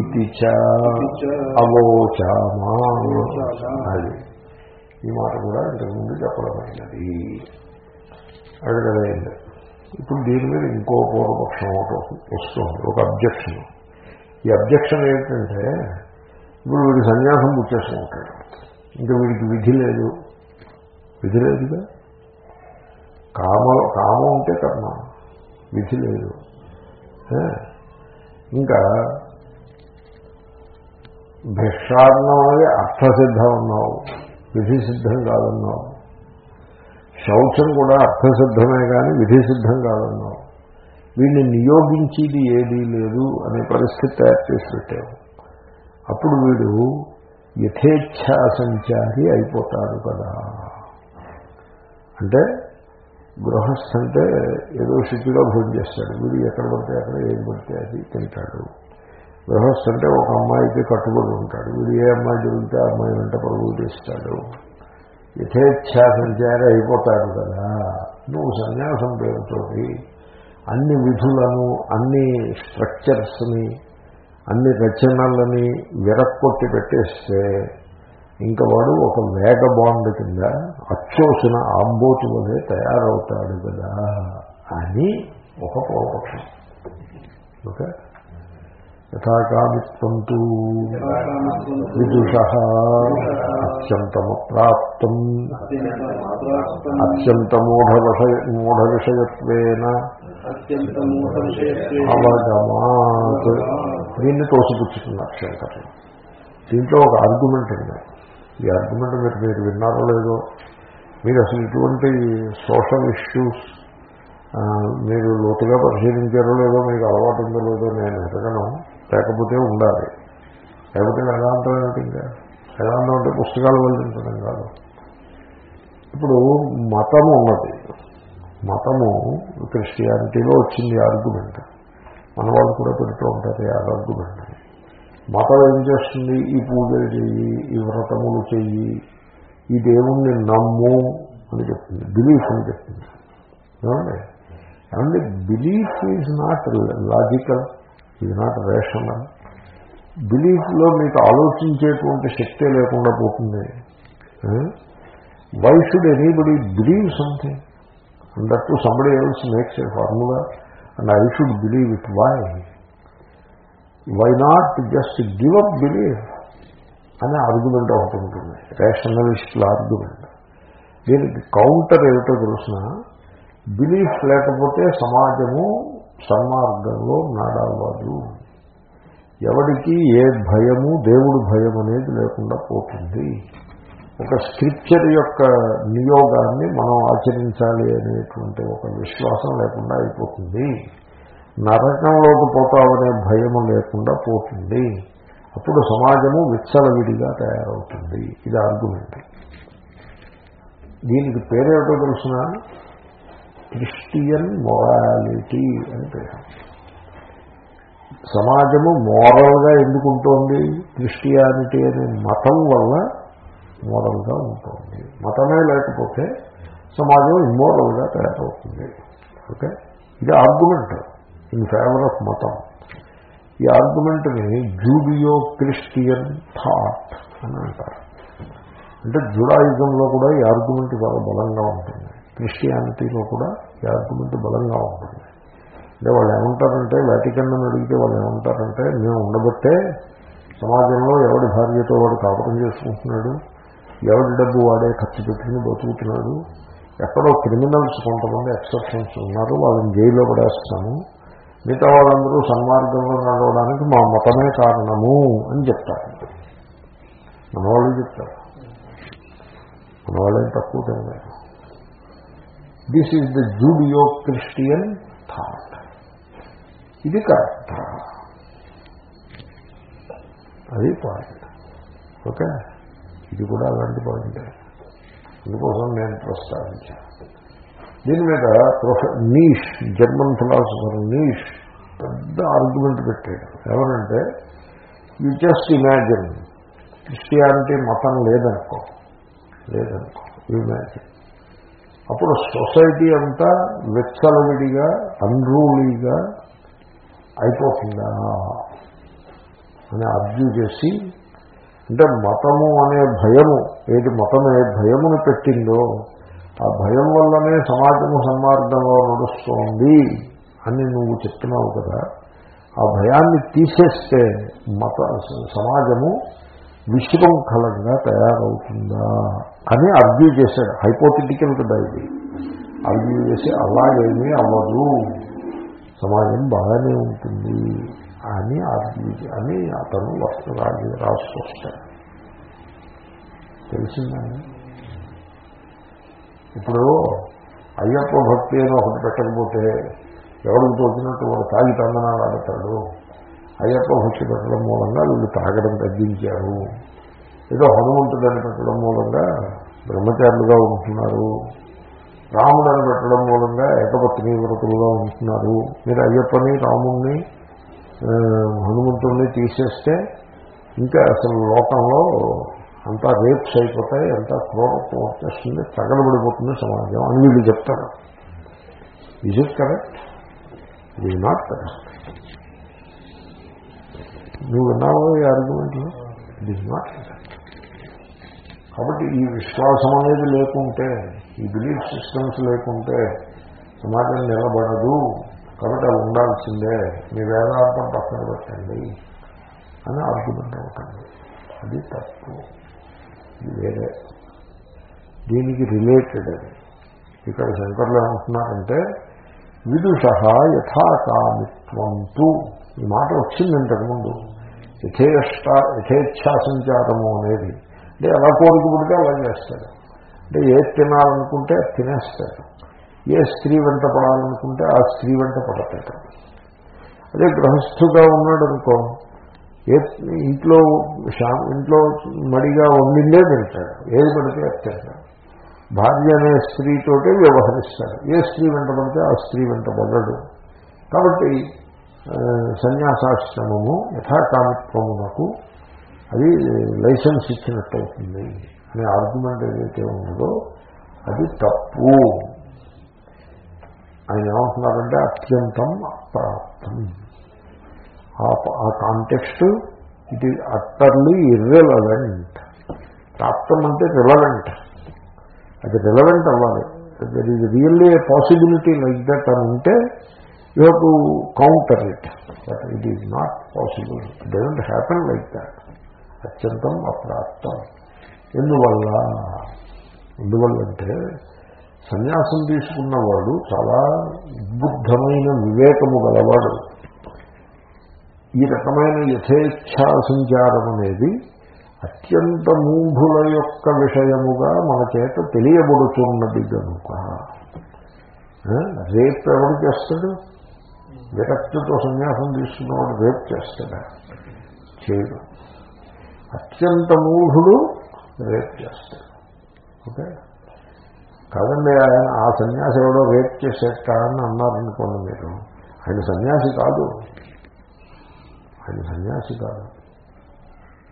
ఇది చ అవోచామా అది. ఈ మాట కూడా ఇంతకుముందు చెప్పడమైనది. అడగదైంది ఇప్పుడు దీని మీద ఇంకో పూర్వపక్షం ఒకటి వస్తుంది ఒక అబ్జెక్షన్ ఈ అబ్జెక్షన్ ఏంటంటే ఇప్పుడు వీడి సన్యాసం పుచ్చేసుకుంటాడు ఇంకా వీడికి విధి లేదు. విధి లేదుగా? కామ కామం ఉంటే కర్మ. విధి లేదు. ఇంకా భిక్షాటనం అనేది అర్థసిద్ధం ఉన్నావు. విధి సిద్ధం కాదన్నావు. శౌచం కూడా అర్థసిద్ధమే కానీ విధి సిద్ధం కాదన్నావు. వీడిని నియోగించేది ఏదీ లేదు అనే పరిస్థితి తయారు చేసి పెట్టావు. అప్పుడు వీడు యథేచ్ఛా సంచారి అయిపోతాడు కదా. అంటే గృహస్థ అంటే ఏదో శుద్ధిగా భోజనం చేస్తాడు. వీడు ఎక్కడ పడితే అక్కడ ఏది పడితే అది తింటాడు. గృహస్థు అంటే ఒక అమ్మాయికి కట్టుబడి ఉంటాడు. వీడు ఏ అమ్మాయి దొరికితే ఆ అమ్మాయి వెంట పరుగులు తీస్తాడు. యథేచ్ఛా సంచారి అయిపోతాడు కదా. నువ్వు సన్యాసం పేరుతోటి అన్ని విధులను అన్ని స్ట్రక్చర్స్ని అన్ని రచనలని విరక్కొట్టి పెట్టేస్తే ఇంకా వాడు ఒక వేగ బాండ్ కింద అచ్చోసిన ఆంబోతు వలె తయారవుతాడు కదా అని ఒక పూర్వపక్షం ఓకే? యథాకామిత్వంతు విదుష అత్యంతమ ప్రాప్తం అత్యంత మూఢ విషయ మూఢ విషయత్వేన అవగమాత్. దీన్ని తోసిపుచ్చుతున్నారు శంకర్లు దీంట్లో ఒక ఆర్గ్యుమెంట్ ఉంది. ఈ ఆర్గ్యుమెంట్ మీరు మీరు విన్నారో లేదో మీరు అసలు ఇటువంటి సోషల్ ఇష్యూస్ మీరు లోతుగా పరిశీలించారో లేదో మీకు అలవాటు ఉందో లేదో నేను ఎదగను లేకపోతే ఉండాలి. లేకపోతే వేదాంతం ఏమిటి ఇంకా? వేదాంతం అంటే పుస్తకాలు వెళ్ళించడం కాదు. ఇప్పుడు మతము ఉన్నది. మతము క్రిస్టియానిటీలో వచ్చింది ఆర్గ్యుమెంట్ మన వాళ్ళు కూడా పెడుతూ ఉంటారు ఆ ఆర్గ్యుమెంట్ మతం ఏం చేస్తుంది? ఈ పూజలు చెయ్యి ఈ వ్రతములు చెయ్యి ఈ దేవుణ్ణి నమ్ము అని చెప్తుంది. బిలీఫ్ అని చెప్తుంది. ఏమండి? ఏమండి? బిలీఫ్ ఈజ్ నాట్ లాజికల్ ఇది నాట్ రేషన్ బిలీఫ్లో మీకు ఆలోచించేటువంటి శక్తే లేకుండా పోతుంది. Why should anybody believe something and that too somebody else makes a formula and I should believe it why why not just give up believe అనే argument ఒకటి ఉంటుంది. రేషనలిస్టుల ఆర్గ్యుమెంట్ దీనికి కౌంటర్ ఏమిటో తెలుసిన? బిలీఫ్ లేకపోతే సమాజము సన్మార్గంలో నడవదు ఎవడికి ఏ భయము దేవుడు భయం అనేది లేకుండా పోతుంది. ఒక స్క్రిప్చర్ యొక్క నియోగాన్ని మనం ఆచరించాలి అనేటువంటి ఒక విశ్వాసం లేకుండా అయిపోతుంది. నరకంలోకి పోతామనే భయము లేకుండా పోతుంది. అప్పుడు సమాజము విచ్చలవిడిగా తయారవుతుంది. ఇది ఆర్గ్యుమెంట్ దీనికి పేరేమిటో తెలుసిన? క్రిస్టియన్ మొరాలిటీ అని పేరు. సమాజము మోరల్గా ఎందుకుంటోంది? క్రిస్టియానిటీ అనే మతం వల్ల మోరల్గా ఉంటుంది. మతమే లేకపోతే సమాజం ఇమ్మోరల్గా తయారవుతుంది. ఓకే? ఇది ఆర్గ్యుమెంట్. ఇన్ ఫేవర్ ఆఫ్ మతం. ఈ ఆర్గ్యుమెంట్ని జూడియో క్రిస్టియన్ థాట్ అని అంటారు. అంటే జుడాయిజంలో కూడా ఈ ఆర్గ్యుమెంట్ చాలా బలంగా ఉంటుంది. క్రిస్టియానిటీలో కూడా ఈ ఆర్గ్యుమెంట్ బలంగా ఉంటుంది. అంటే వాళ్ళు ఏమంటారంటే వాటికన్ అడిగితే వాళ్ళు ఏమంటారంటే మేము ఉండబట్టే సమాజంలో ఎవడి భార్యతో వాడు కాపురం చేసుకుంటున్నాడు ఎవడి డబ్బు వాడే ఖర్చు పెట్టుకుని బతుకుతున్నాడు ఎక్కడో క్రిమినల్స్ కొంతమంది ఎక్సెప్షన్స్ ఉన్నారు వాళ్ళని జైల్లో పడేస్తాము మిగతా వాళ్ళందరూ సన్మార్గంలో నడవడానికి మా మతమే కారణము అని చెప్తారు. మనవాళ్ళు చెప్తారు. మన తక్కువ తెలియదు this is the Judeo Christian thought ఇది కరెక్ట్ అది పాయింట్. ఓకే? ఇది కూడా అలాంటి పాయింటే. అందుకోసం నేను ప్రస్తావించాను. దీని మీద ప్రొఫె నీష్ జర్మన్ ఫిలాసఫర్ నీష్ పెద్ద ఆర్గ్యుమెంట్ పెట్టాడు. ఎవరంటే యూ జస్ట్ ఇమాజిన్ క్రిస్టియానిటీ మతం లేదనుకో. లేదనుకో. యూ ఇమాజిన్ అప్పుడు సొసైటీ అంతా వెచ్చలవిడిగా అన్రూలీగా అయిపోతుందా? అని అర్జు చేసి అంటే మతము అనే భయము ఏది మతం ఏ భయమును పెట్టిందో ఆ భయం వల్లనే సమాజము సన్మార్గంలో నడుస్తోంది అని నువ్వు చెప్తున్నావు కదా ఆ భయాన్ని తీసేస్తే మత సమాజము విశృంఖలంగా తయారవుతుందా అని అర్గ్యూ చేశాడు. హైపోథెటికల్ కదా ఇది. అర్గ్యూ చేసి అలాగేమీ అవ్వదు. సమాజం బాగానే ఉంటుంది అని ఆర్గ్యూ అని అతను వస్తు రాజు రాసి వస్తాడు. తెలిసిందండి ఇప్పుడు అయ్యప్ప భక్తి అని ఒకటి పెట్టకపోతే ఎవరికి తోచినట్టు వాడు తాగి తందనాలు ఆడతాడు? అయ్యప్ప భక్తి పెట్టడం మూలంగా వీళ్ళు తాగడం తగ్గించారు. ఏదో హనుమంతుడని పెట్టడం మూలంగా బ్రహ్మచారులుగా ఉంటున్నారు. రాముడు అని పెట్టడం మూలంగా ఏకపత్ని వ్రతులుగా ఉంటున్నారు. మీరు అయ్యప్పని రాముణ్ణి ఆ, హనుమంతుడిని తీసేస్తే ఇంకా అసలు లోకంలో అంతా రేప్స్ అయిపోతాయి అంతా క్రూరత్వం వచ్చేస్తుంది తగలబడిపోతుంది సమాజం అని వీళ్ళు చెప్తారు. Is it correct it is not correct నువ్వు విన్నావు ఈ ఆర్గ్యుమెంట్లు ఇట్ ఈజ్ నాట్ కాబట్టి ఈ విశ్వాసం అనేది లేకుంటే ఈ బిలీఫ్ సిస్టమ్స్ లేకుంటే సమాజం నిలబడదు. కాబట్టి అవి ఉండాల్సిందే. మీ వేదాంతం పక్కన పెట్టండి అని ఆర్గ్యుమెంట్ అవుతుంది. అది తప్పు. ఇది వేరే. దీనికి రిలేటెడ్ అది. ఇక్కడ శంకర్లు ఏమంటున్నారంటే విదుష యథాకామిత్వంతో. ఈ మాట వచ్చింది ఇంతకుముందు. యథేష్ట యథేచ్ఛా సంచారము అనేది. అంటే ఎలా కోరిక పుడితే అలా చేస్తాడు. అంటే ఏది తినాలనుకుంటే అది తినేస్తాడు. ఏ స్త్రీ వెంట పడాలనుకుంటే ఆ స్త్రీ వెంట పడతాడు. అదే గృహస్థుగా ఉన్నాడు అనుకో ఏ ఇంట్లో ఇంట్లో మడిగా వండిందే తింటాడు. ఏది పడితే అది తింటాడు. భార్య అనే స్త్రీతోటే వ్యవహరిస్తాడు. ఏ స్త్రీ వెంట పడితే ఆ స్త్రీ వెంట పడ్డాడు కాబట్టి సన్యాసాశ్రమము యథాకామిత్వమునకు అది లైసెన్స్ ఇచ్చినట్టయితుంది అనే ఆర్గ్యుమెంట్ ఏదైతే ఉన్నదో అది తప్పు. ఆయన ఏమంటున్నారంటే అత్యంతం అప్రాప్తం. ఆ- ఆ context it is utterly irrelevant. ప్రాప్తం అంటే రిలవెంట్. అది రిలవెంట్ అవ్వాలి. There is really a possibility like that అని ఉంటే you have to counter it but it is not possible it doesn't happen like that అత్యంతం అప్రాప్తం. ఎందువల్ల? ఎందువల్లంటే సన్యాసం తీసుకున్నవాడు చాలా ఉద్బుద్ధమైన వివేకము గలవాడు. ఈ రకమైన యథేచ్ఛా సంచారం అనేది అత్యంత మూఢుల యొక్క విషయముగా మన చేత తెలియబడుతున్నది కనుక రేపు ఎవరు చేస్తాడు? విరక్తితో సన్యాసం తీసుకున్నవాడు రేపు చేస్తాడా? చేయడు. అత్యంత మూఢుడు రేప్ చేస్తాడు. ఓకే? కాదండి ఆయన ఆ సన్యాసి ఎవడో రేప్ చేసేట అని అన్నారనుకోండి మీరు. ఆయన సన్యాసి కాదు. ఆయన సన్యాసి కాదు.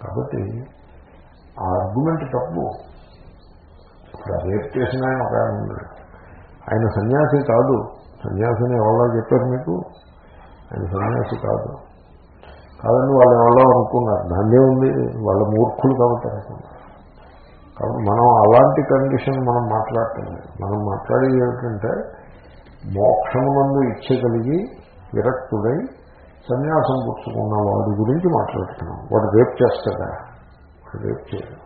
కాబట్టి ఆ ఆర్గ్యుమెంట్ తప్పు. ఇప్పుడు రేప్ చేసిన ఆయన ఒక ఆయన సన్యాసి కాదు. సన్యాసిని ఎవరో చెప్పారు మీకు? అది సన్యాసి కాదు. కాదండి వాళ్ళు ఎవరో అనుకున్నారు. దాన్నే ఉంది వాళ్ళ మూర్ఖులు కాబట్టి అనుకున్నారు. కాబట్టి మనం అలాంటి కండిషన్ మనం మాట్లాడటం మనం మాట్లాడేది ఏమిటంటే మోక్షమునందు ఇచ్చగలిగి విరక్తుడై సన్యాసం పుచ్చుకున్న వాడి గురించి మాట్లాడుతున్నాం. వాడు రేప్ చేస్తాడా? వాడు రేప్ చేయడు.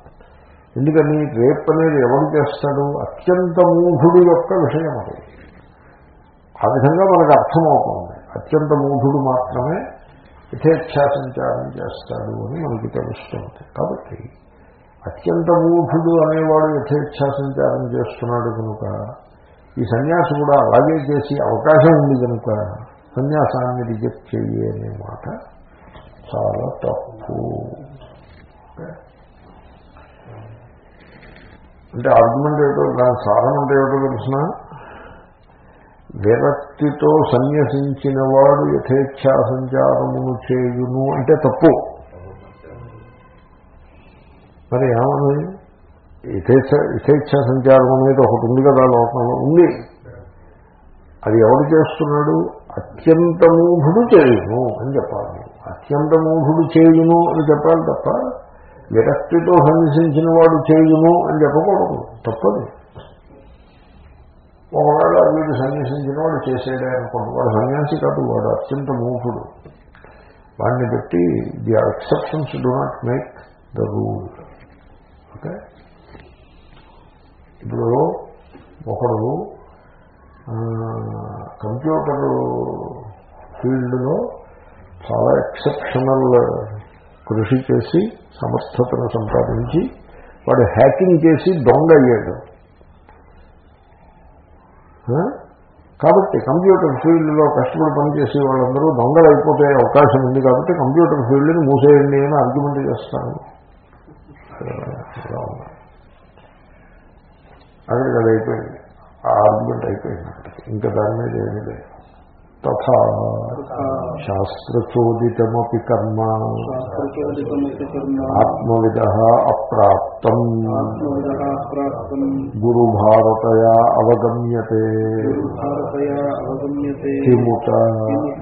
ఎందుకని? రేప్ అనేది ఎవరు చేస్తాడు? అత్యంత మూఢుడు యొక్క విషయం అది. ఆ విధంగా మనకు అర్థమవుతుంది. అత్యంత మూఢుడు మాత్రమే యథేచ్ఛా సంచారం చేస్తాడు అని మనకి తెలుస్తుంది. కాబట్టి అత్యంత మూఢుడు అనేవాడు యథేచ్ఛా సంచారం చేస్తున్నాడు కనుక ఈ సన్యాసి కూడా అలాగే చేసి అవకాశం ఉంది కనుక సన్యాసాన్ని రిజెక్ట్ చెయ్యి అనే మాట చాలా తప్పు. అంటే ఆర్గ్యుమెంట్ ఏమిటో దాని సారం అంటే ఏమిటో విరక్తితో సన్యసించిన వాడు యథేచ్ఛా సంచారమును చేయును అంటే తప్పు. మరి ఏమని? యథేచ్ఛ యథేచ్ఛా సంచారం అనేది ఒకటి ఉంది కదా లోకంలో. ఉంది. అది ఎవరు చేస్తున్నాడు? అత్యంత మూఢుడు చేయును అని చెప్పాలి. అత్యంత మూఢుడు చేయును అని చెప్పాలి తప్ప విరక్తితో సన్యసించిన వాడు చేయును అని చెప్పకూడదు. తప్పది. ఒకవేళ వీడు సన్యాసించిన వాడు చేసేడే అనుకోండి. వాడు సన్యాసి కాదు వాడు అత్యంత మూఢుడు. వాడిని బట్టి the exceptions do not make the rule. Okay? ఇప్పుడు ఒకడు కంప్యూటర్ ఫీల్డ్లో చాలా ఎక్సెప్షనల్ కృషి చేసి సమర్థతను సంపాదించి వాడు హ్యాకింగ్ చేసి దొంగ అయ్యాడు కాబట్టి కంప్యూటర్ ఫీల్డ్లో కష్టపడి పనిచేసే వాళ్ళందరూ దొంగలు అయిపోతే అవకాశం ఉంది కాబట్టి కంప్యూటర్ ఫీల్డ్ని మూసేయండి అని ఆర్గ్యుమెంట్ చేస్తాను అక్కడికి అది అయిపోయింది. ఆ ఆర్గ్యుమెంట్ అయిపోయింది. అక్కడికి ఇంకా దాని మీద ఏమీ లేదు. తథా శాస్త్రచోదితమపి కర్మ. ఆత్మవిద అప్రాప్తం. గురుభారతయా అవగమ్యతే. కిముత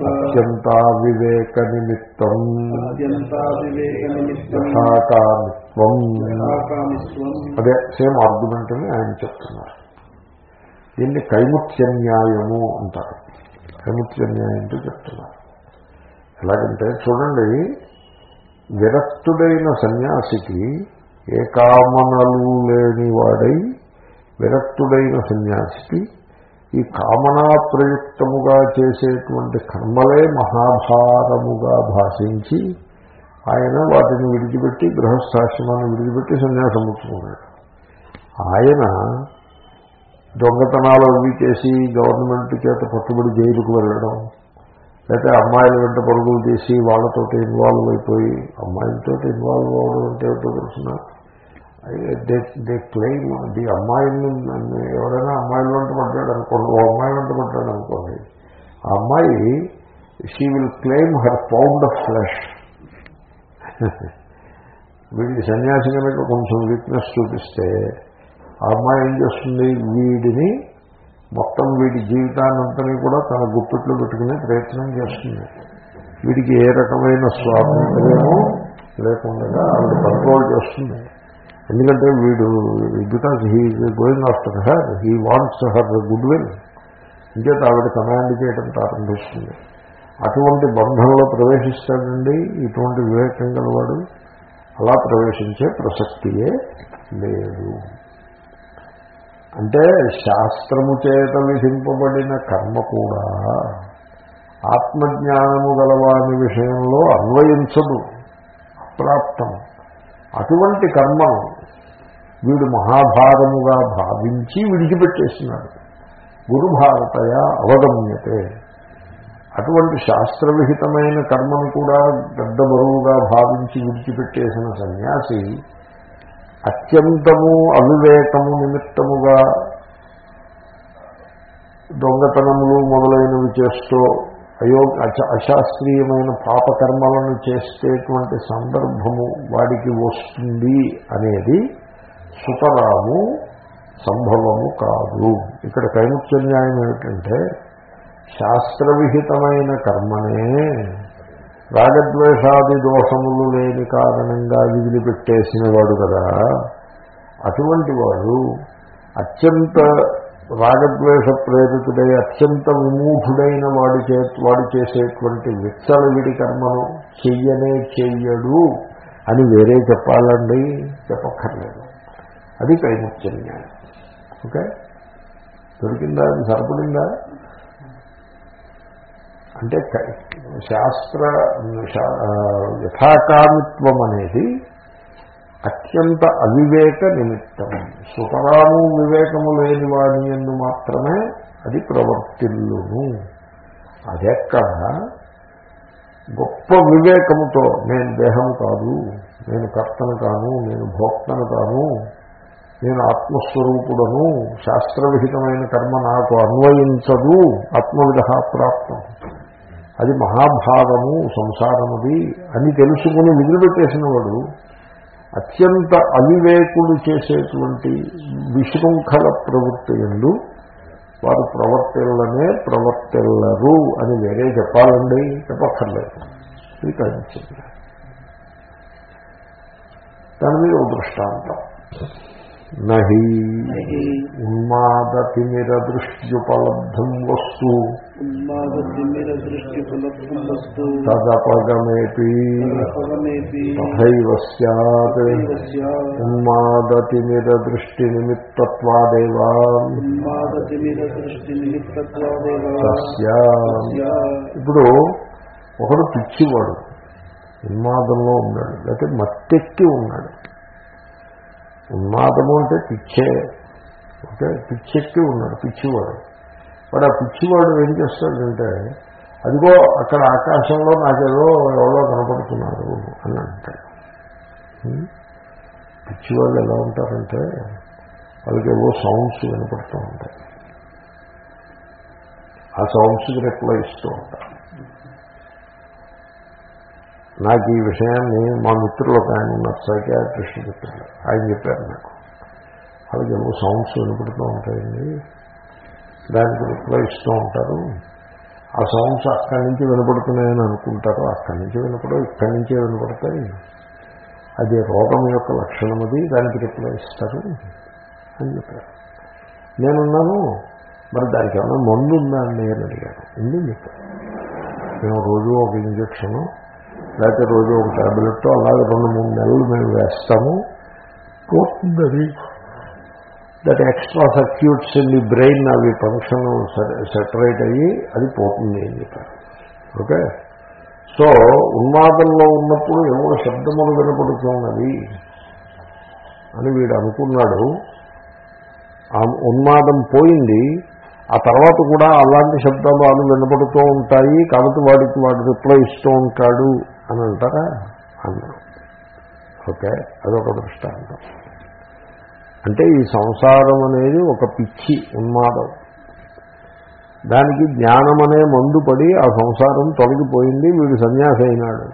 అత్యంతా వివేక నిమిత్తం యథాకామిత్వం. అదే సేమ్ ఆర్గ్యుమెంట్ అని ఆయన చెప్తున్నారు. దీన్ని కైముత్య న్యాయము అంటారు. కైముత్య న్యాయంతో చెప్తున్నారు ఎలాగంటే చూడండి విరక్తుడైన సన్యాసికి ఏ కామనలు లేనివాడై విరక్తుడైన సన్యాసికి ఈ కామనా ప్రయుక్తముగా చేసేటువంటి కర్మలే మహాభారముగా భాషించి ఆయన వాటిని విడిచిపెట్టి గృహస్థాశ్రమాన్ని విడిచిపెట్టి సన్యాసం పుచ్చుకున్నాడు ఆయన దొంగతనాలు అవి చేసి గవర్నమెంట్ చేత పట్టుబడి జైలుకు వెళ్ళడం లేకపోతే అమ్మాయిల వెంట పరుగులు తీసి వాళ్ళతో ఇన్వాల్వ్ అయిపోయి అమ్మాయిలతో ఇన్వాల్వ్ అవ్వడం అంటే ఏమిటో తెలుసిన? దే దే క్లెయిమ్ ది అమ్మాయిని ఎవరైనా అమ్మాయిల వెంట పడ్డాడు అనుకోండి ఓ అమ్మాయి వెంట పడ్డాడు అనుకోండి ఆ అమ్మాయి she will claim her pound of flesh వీడికి సన్యాసి కనుక కొంచెం వీక్నెస్ చూపిస్తే ఆ అమ్మాయి ఏం చేస్తుంది? వీడిని మొత్తం వీడి జీవితాన్నంతని కూడా తన గుప్పిట్లో పెట్టుకునే ప్రయత్నం చేస్తుంది. వీడికి ఏ రకమైన స్వాతంత్ర్యము లేకుండా ఆవిడ కంట్రోల్ చేస్తుంది. ఎందుకంటే వీడు because he going after her he wants her good will ఇంకేత ఆవిడ కమాండ్ చేయడం ప్రారంభిస్తుంది. అటువంటి బంధంలో ప్రవేశిస్తాడండి. ఇటువంటి వివేకం గలవాడు అలా ప్రవేశించే ప్రసక్తియే లేదు. అంటే శాస్త్రము చేత విధింపబడిన కర్మ కూడా ఆత్మజ్ఞానము గలవాని విషయంలో అన్వయించదు అప్రాప్తం అటువంటి కర్మను వీడు మహాభారముగా భావించి విడిచిపెట్టేసినాడు. గురుభారతయ అవగమ్యతే. అటువంటి శాస్త్రవిహితమైన కర్మను కూడా పెద్ద బరువుగా భావించి విడిచిపెట్టేసిన సన్యాసి అత్యంతము అవివేకము నిమిత్తముగా దొంగతనములు మొదలైనవి చేస్తూ అయో అశాస్త్రీయమైన పాపకర్మలను చేసేటువంటి సందర్భము వాడికి వస్తుంది అనేది సుతరాము సంభవము కాదు. ఇక్కడ కైముత్య న్యాయం ఏమిటంటే శాస్త్రవిహితమైన కర్మనే రాగద్వేషాది దోషములు లేని కారణంగా విదిలిపెట్టేసిన వాడు కదా. అటువంటి వాడు అత్యంత రాగద్వేష ప్రేరితుడై అత్యంత విమూఢుడైన వాడు చే వాడు చేసేటువంటి విచ్చలవిడి కర్మను చెయ్యనే చెయ్యడు అని వేరే చెప్పాలండి చెప్పక్కర్లేదు. అది కైముత్య న్యాయం. ఓకే? దొరికిందా? అది సరిపడిందా? అంటే శాస్త్ర శా- యథాకామిత్వం అనేది అత్యంత అవివేక నిమిత్తం. సుతరాము వివేకము లేని వాడి ఎందు మాత్రమే అది ప్రవర్తిల్లును. అదెక్కడ? గొప్ప వివేకముతో నేను దేహం కాదు నేను కర్తను కాను నేను భోక్తను కాను నేను ఆత్మస్వరూపుడను శాస్త్రవిహితమైన కర్మ నాకు అన్వయించదు ఆత్మవిధ ప్రాప్తం. అది మహాభాగము సంసారముది అని తెలుసుకుని విదిలిపెట్టేసిన వాడు అత్యంత అవివేకులు చేసేటువంటి విశృంఖల ప్రవృత్తి ఎందు వారు ప్రవర్తిల్లనే ప్రవర్తిల్లరు అని వేరే చెప్పాలండి చెప్పక్కర్లేదు. కనిపించింది దాని మీద ఒక దృష్టాంతం. నహి ఉన్మాదతిమిర దృష్ట్యుపలబ్ధం వస్తు తదపగమేపి తథైవ తస్య ఇప్పుడు ఒకడు పిచ్చివాడు. ఉన్మాదంలో ఉన్నాడు. లేకపోతే మత్తెక్కి ఉన్నాడు. ఉన్మాదము అంటే పిచ్చే. ఓకే? పిచ్చెక్కి ఉన్నాడు. పిచ్చివాడు. వాడు ఆ పిచ్చివాడు ఏం చేస్తాడంటే అదిగో అక్కడ ఆకాశంలో నాకేదో ఎవరో కనపడుతున్నారు అని అంటాడు. పిచ్చివాళ్ళు ఎలా ఉంటారంటే వాళ్ళకి ఏవో సౌండ్స్ వినపడుతూ ఉంటాయి. ఆ సౌండ్స్కి రిప్లై ఇస్తూ ఉంటారు. నాకు ఈ విషయాన్ని మా మిత్రులు ఒక ఆయన ఉన్నారు సైకియాట్రిస్ట్ మిత్రులు ఆయన చెప్పారు నాకు. వాళ్ళకి ఏవో సౌండ్స్ వినపడుతూ ఉంటాయండి. దానికి రిప్లై ఇస్తూ ఉంటారు. ఆ సౌండ్స్ అక్కడి నుంచి వినపడుతున్నాయని అనుకుంటారు. అక్కడి నుంచి వినపడవు ఇక్కడి నుంచే వినపడతాయి. అది రోగం యొక్క లక్షణం అది దానికి రిప్లై ఇస్తారు అని చెప్పారు. నేనున్నాను మరి దానికి ఏమైనా మందు ఉందా అండి అని అడిగాను. ఉంది చెప్పారు మేము రోజు ఒక ఇంజక్షను లేకపోతే రోజు ఒక ట్యాబ్లెట్ అలాగే రెండు మూడు నెలలు మేము వేస్తాము. పోతుంది అది that extra circuits in the brain అవి ఫంక్షన్ సెటరేట్ అయ్యి అది పోతుంది అని చెప్పారు. ఓకే సో ఉన్మాదంలో ఉన్నప్పుడు ఏమో శబ్దములు వినపడుతున్నది అని వీడు అనుకున్నాడు. ఆ ఉన్మాదం పోయింది. ఆ తర్వాత కూడా అలాంటి శబ్దాలు వినపడుతూ ఉంటాయి. కాబట్టి వాడికి వాడు రిప్లై ఇస్తూ ఉంటాడు అని అంటారా? అన్నారు. ఓకే అదొక దృష్టాంతం. అంటే ఈ సంసారం అనేది ఒక పిచ్చి ఉన్మాదం. దానికి జ్ఞానం అనే మందు పడి ఆ సంసారం తొలగిపోయింది వీడు సన్యాసి అయినాడు.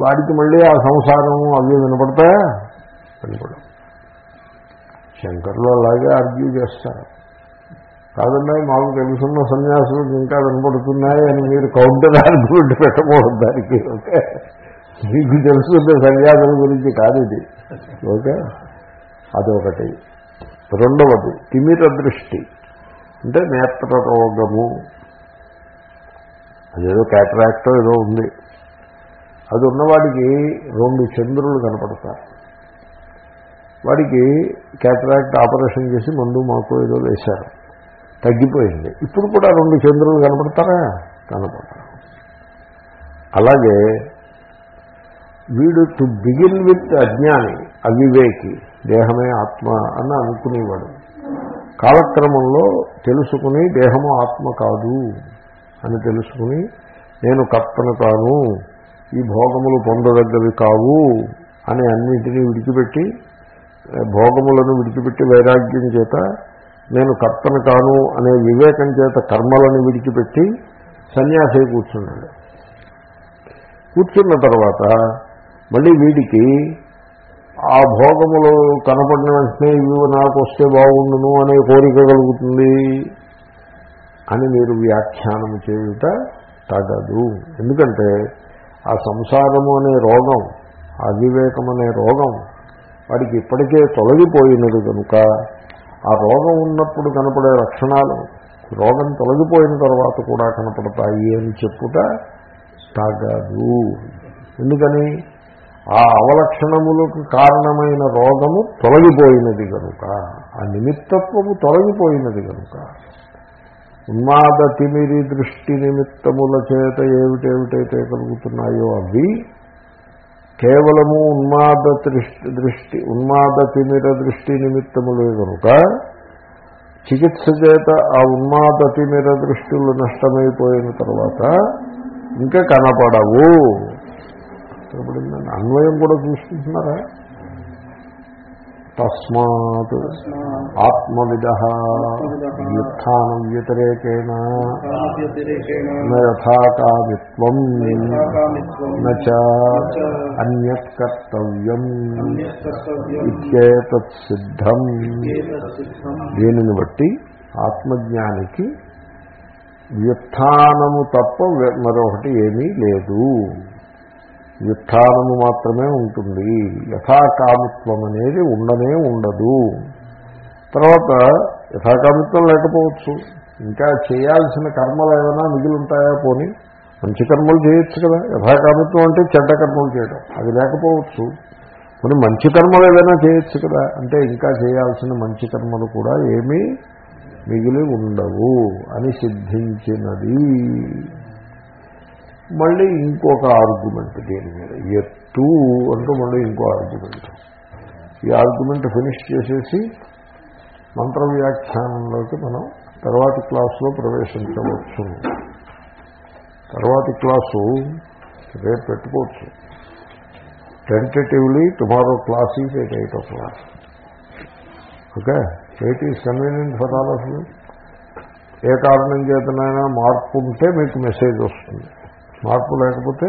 వాడికి మళ్ళీ ఆ సంసారం అవి వినపడతాయా? వినపడవు. శంకర్లు అలాగే ఆర్గ్యూ చేస్తారు. కాదండి మాకు తెలుసున్న సన్యాసులకు ఇంకా వినపడుతున్నాయి అని మీరు కౌంటర్ ఆర్గ్యుమెంట్ పెట్టకూడదు దానికి ఓకే? మీకు తెలుసున్న సన్యాసుల గురించి కాదు ఇది ఓకే? అదొకటి. రెండవది తిమిర దృష్టి. అంటే నేత్ర రోగము అదేదో క్యాటరాక్టో ఏదో ఉంది. అది ఉన్నవాడికి రెండు చంద్రులు కనపడతారు. వాడికి క్యాటరాక్ట్ ఆపరేషన్ చేసి మందు మాకు ఏదో వేశారు. తగ్గిపోయింది. ఇప్పుడు కూడా రెండు చంద్రులు కనపడతారా? కనపడతారు అలాగే వీడు టు బిగిన్ విత్ అజ్ఞాని అవివేకి దేహమే ఆత్మ అని అనుకునేవాడు. కాలక్రమంలో తెలుసుకుని దేహము ఆత్మ కాదు అని తెలుసుకుని నేను కర్తను కాను ఈ భోగములు పొందదగ్గవి కావు అని అన్నింటినీ విడిచిపెట్టి భోగములను విడిచిపెట్టి వైరాగ్యం చేత నేను కర్తను కాను అనే వివేకం చేత కర్మలను విడిచిపెట్టి సన్యాసి కూర్చున్నాడు. కూర్చున్న తర్వాత మళ్ళీ వీడికి ఆ భోగములు కనపడిన వెంటనే ఇవి నాకు వస్తే బాగుండును అనే కోరిక కలుగుతుంది అని మీరు వ్యాఖ్యానం చేయుట తగదు. ఎందుకంటే ఆ సంసారము అనే రోగం ఆ అవివేకం అనే రోగం వాడికి ఇప్పటికే తొలగిపోయినది కనుక ఆ రోగం ఉన్నప్పుడు కనపడే లక్షణాలు రోగం తొలగిపోయిన తర్వాత కూడా కనపడతాయి అని చెప్పుట తగదు. ఎందుకని? ఆ అవలక్షణములకు కారణమైన రోగము తొలగిపోయినది కనుక ఆ నిమిత్తత్వము తొలగిపోయినది కనుక ఉన్మాద తిమిరి దృష్టి నిమిత్తముల చేత ఏమిటేమిటైతే కలుగుతున్నాయో అవి కేవలము ఉన్మాద దృష్టి దృష్టి ఉన్మాద తిమిర దృష్టి నిమిత్తములే కనుక చికిత్స చేత ఆ ఉన్మాద తిమిర దృష్టిలు నష్టమైపోయిన తర్వాత ఇంకా కనపడవు. కనపడిందండి. అన్వయం కూడా చూసుకుంటున్నారా తస్మాత్ ఆత్మవిద వ్యుత్నం వ్యతిరేకేణ నథాకామిత్వం అన్యత్ కర్తవ్యం ఇత్యేతత్ సిద్ధం. దీనిని బట్టి ఆత్మజ్ఞానికి వ్యుత్నము తప్ప మరొకటి ఏమీ లేదు. వ్యుత్నము మాత్రమే ఉంటుంది. యథాకామిత్వం అనేది ఉండనే ఉండదు. తర్వాత యథాకామిత్వం లేకపోవచ్చు. ఇంకా చేయాల్సిన కర్మలు ఏమైనా మిగిలి ఉంటాయా పోని? మంచి కర్మలు చేయొచ్చు కదా. యథాకామిత్వం అంటే చెడ్డ కర్మలు చేయడం అది లేకపోవచ్చు. కొన్ని మంచి కర్మలు ఏదైనా చేయొచ్చు కదా. అంటే ఇంకా చేయాల్సిన మంచి కర్మలు కూడా ఏమీ మిగిలి ఉండవు అని సిద్ధించినది. మళ్ళీ ఇంకొక ఆర్గ్యుమెంట్ దీని మీద. ఎత్తు అంటూ మళ్ళీ ఇంకో ఆర్గ్యుమెంట్ ఈ ఆర్గ్యుమెంట్ ఫినిష్ చేసేసి మంత్ర వ్యాఖ్యానంలోకి మనం తర్వాతి క్లాసులో ప్రవేశించవచ్చు. తర్వాతి క్లాసు రేపు పెట్టుకోవచ్చు. Tentatively tomorrow class is at eight o'clock okay eight is convenient for all of ఏ కారణం చేతనైనా మార్పు ఉంటే మీకు మెసేజ్ వస్తుంది. మార్పు లేకపోతే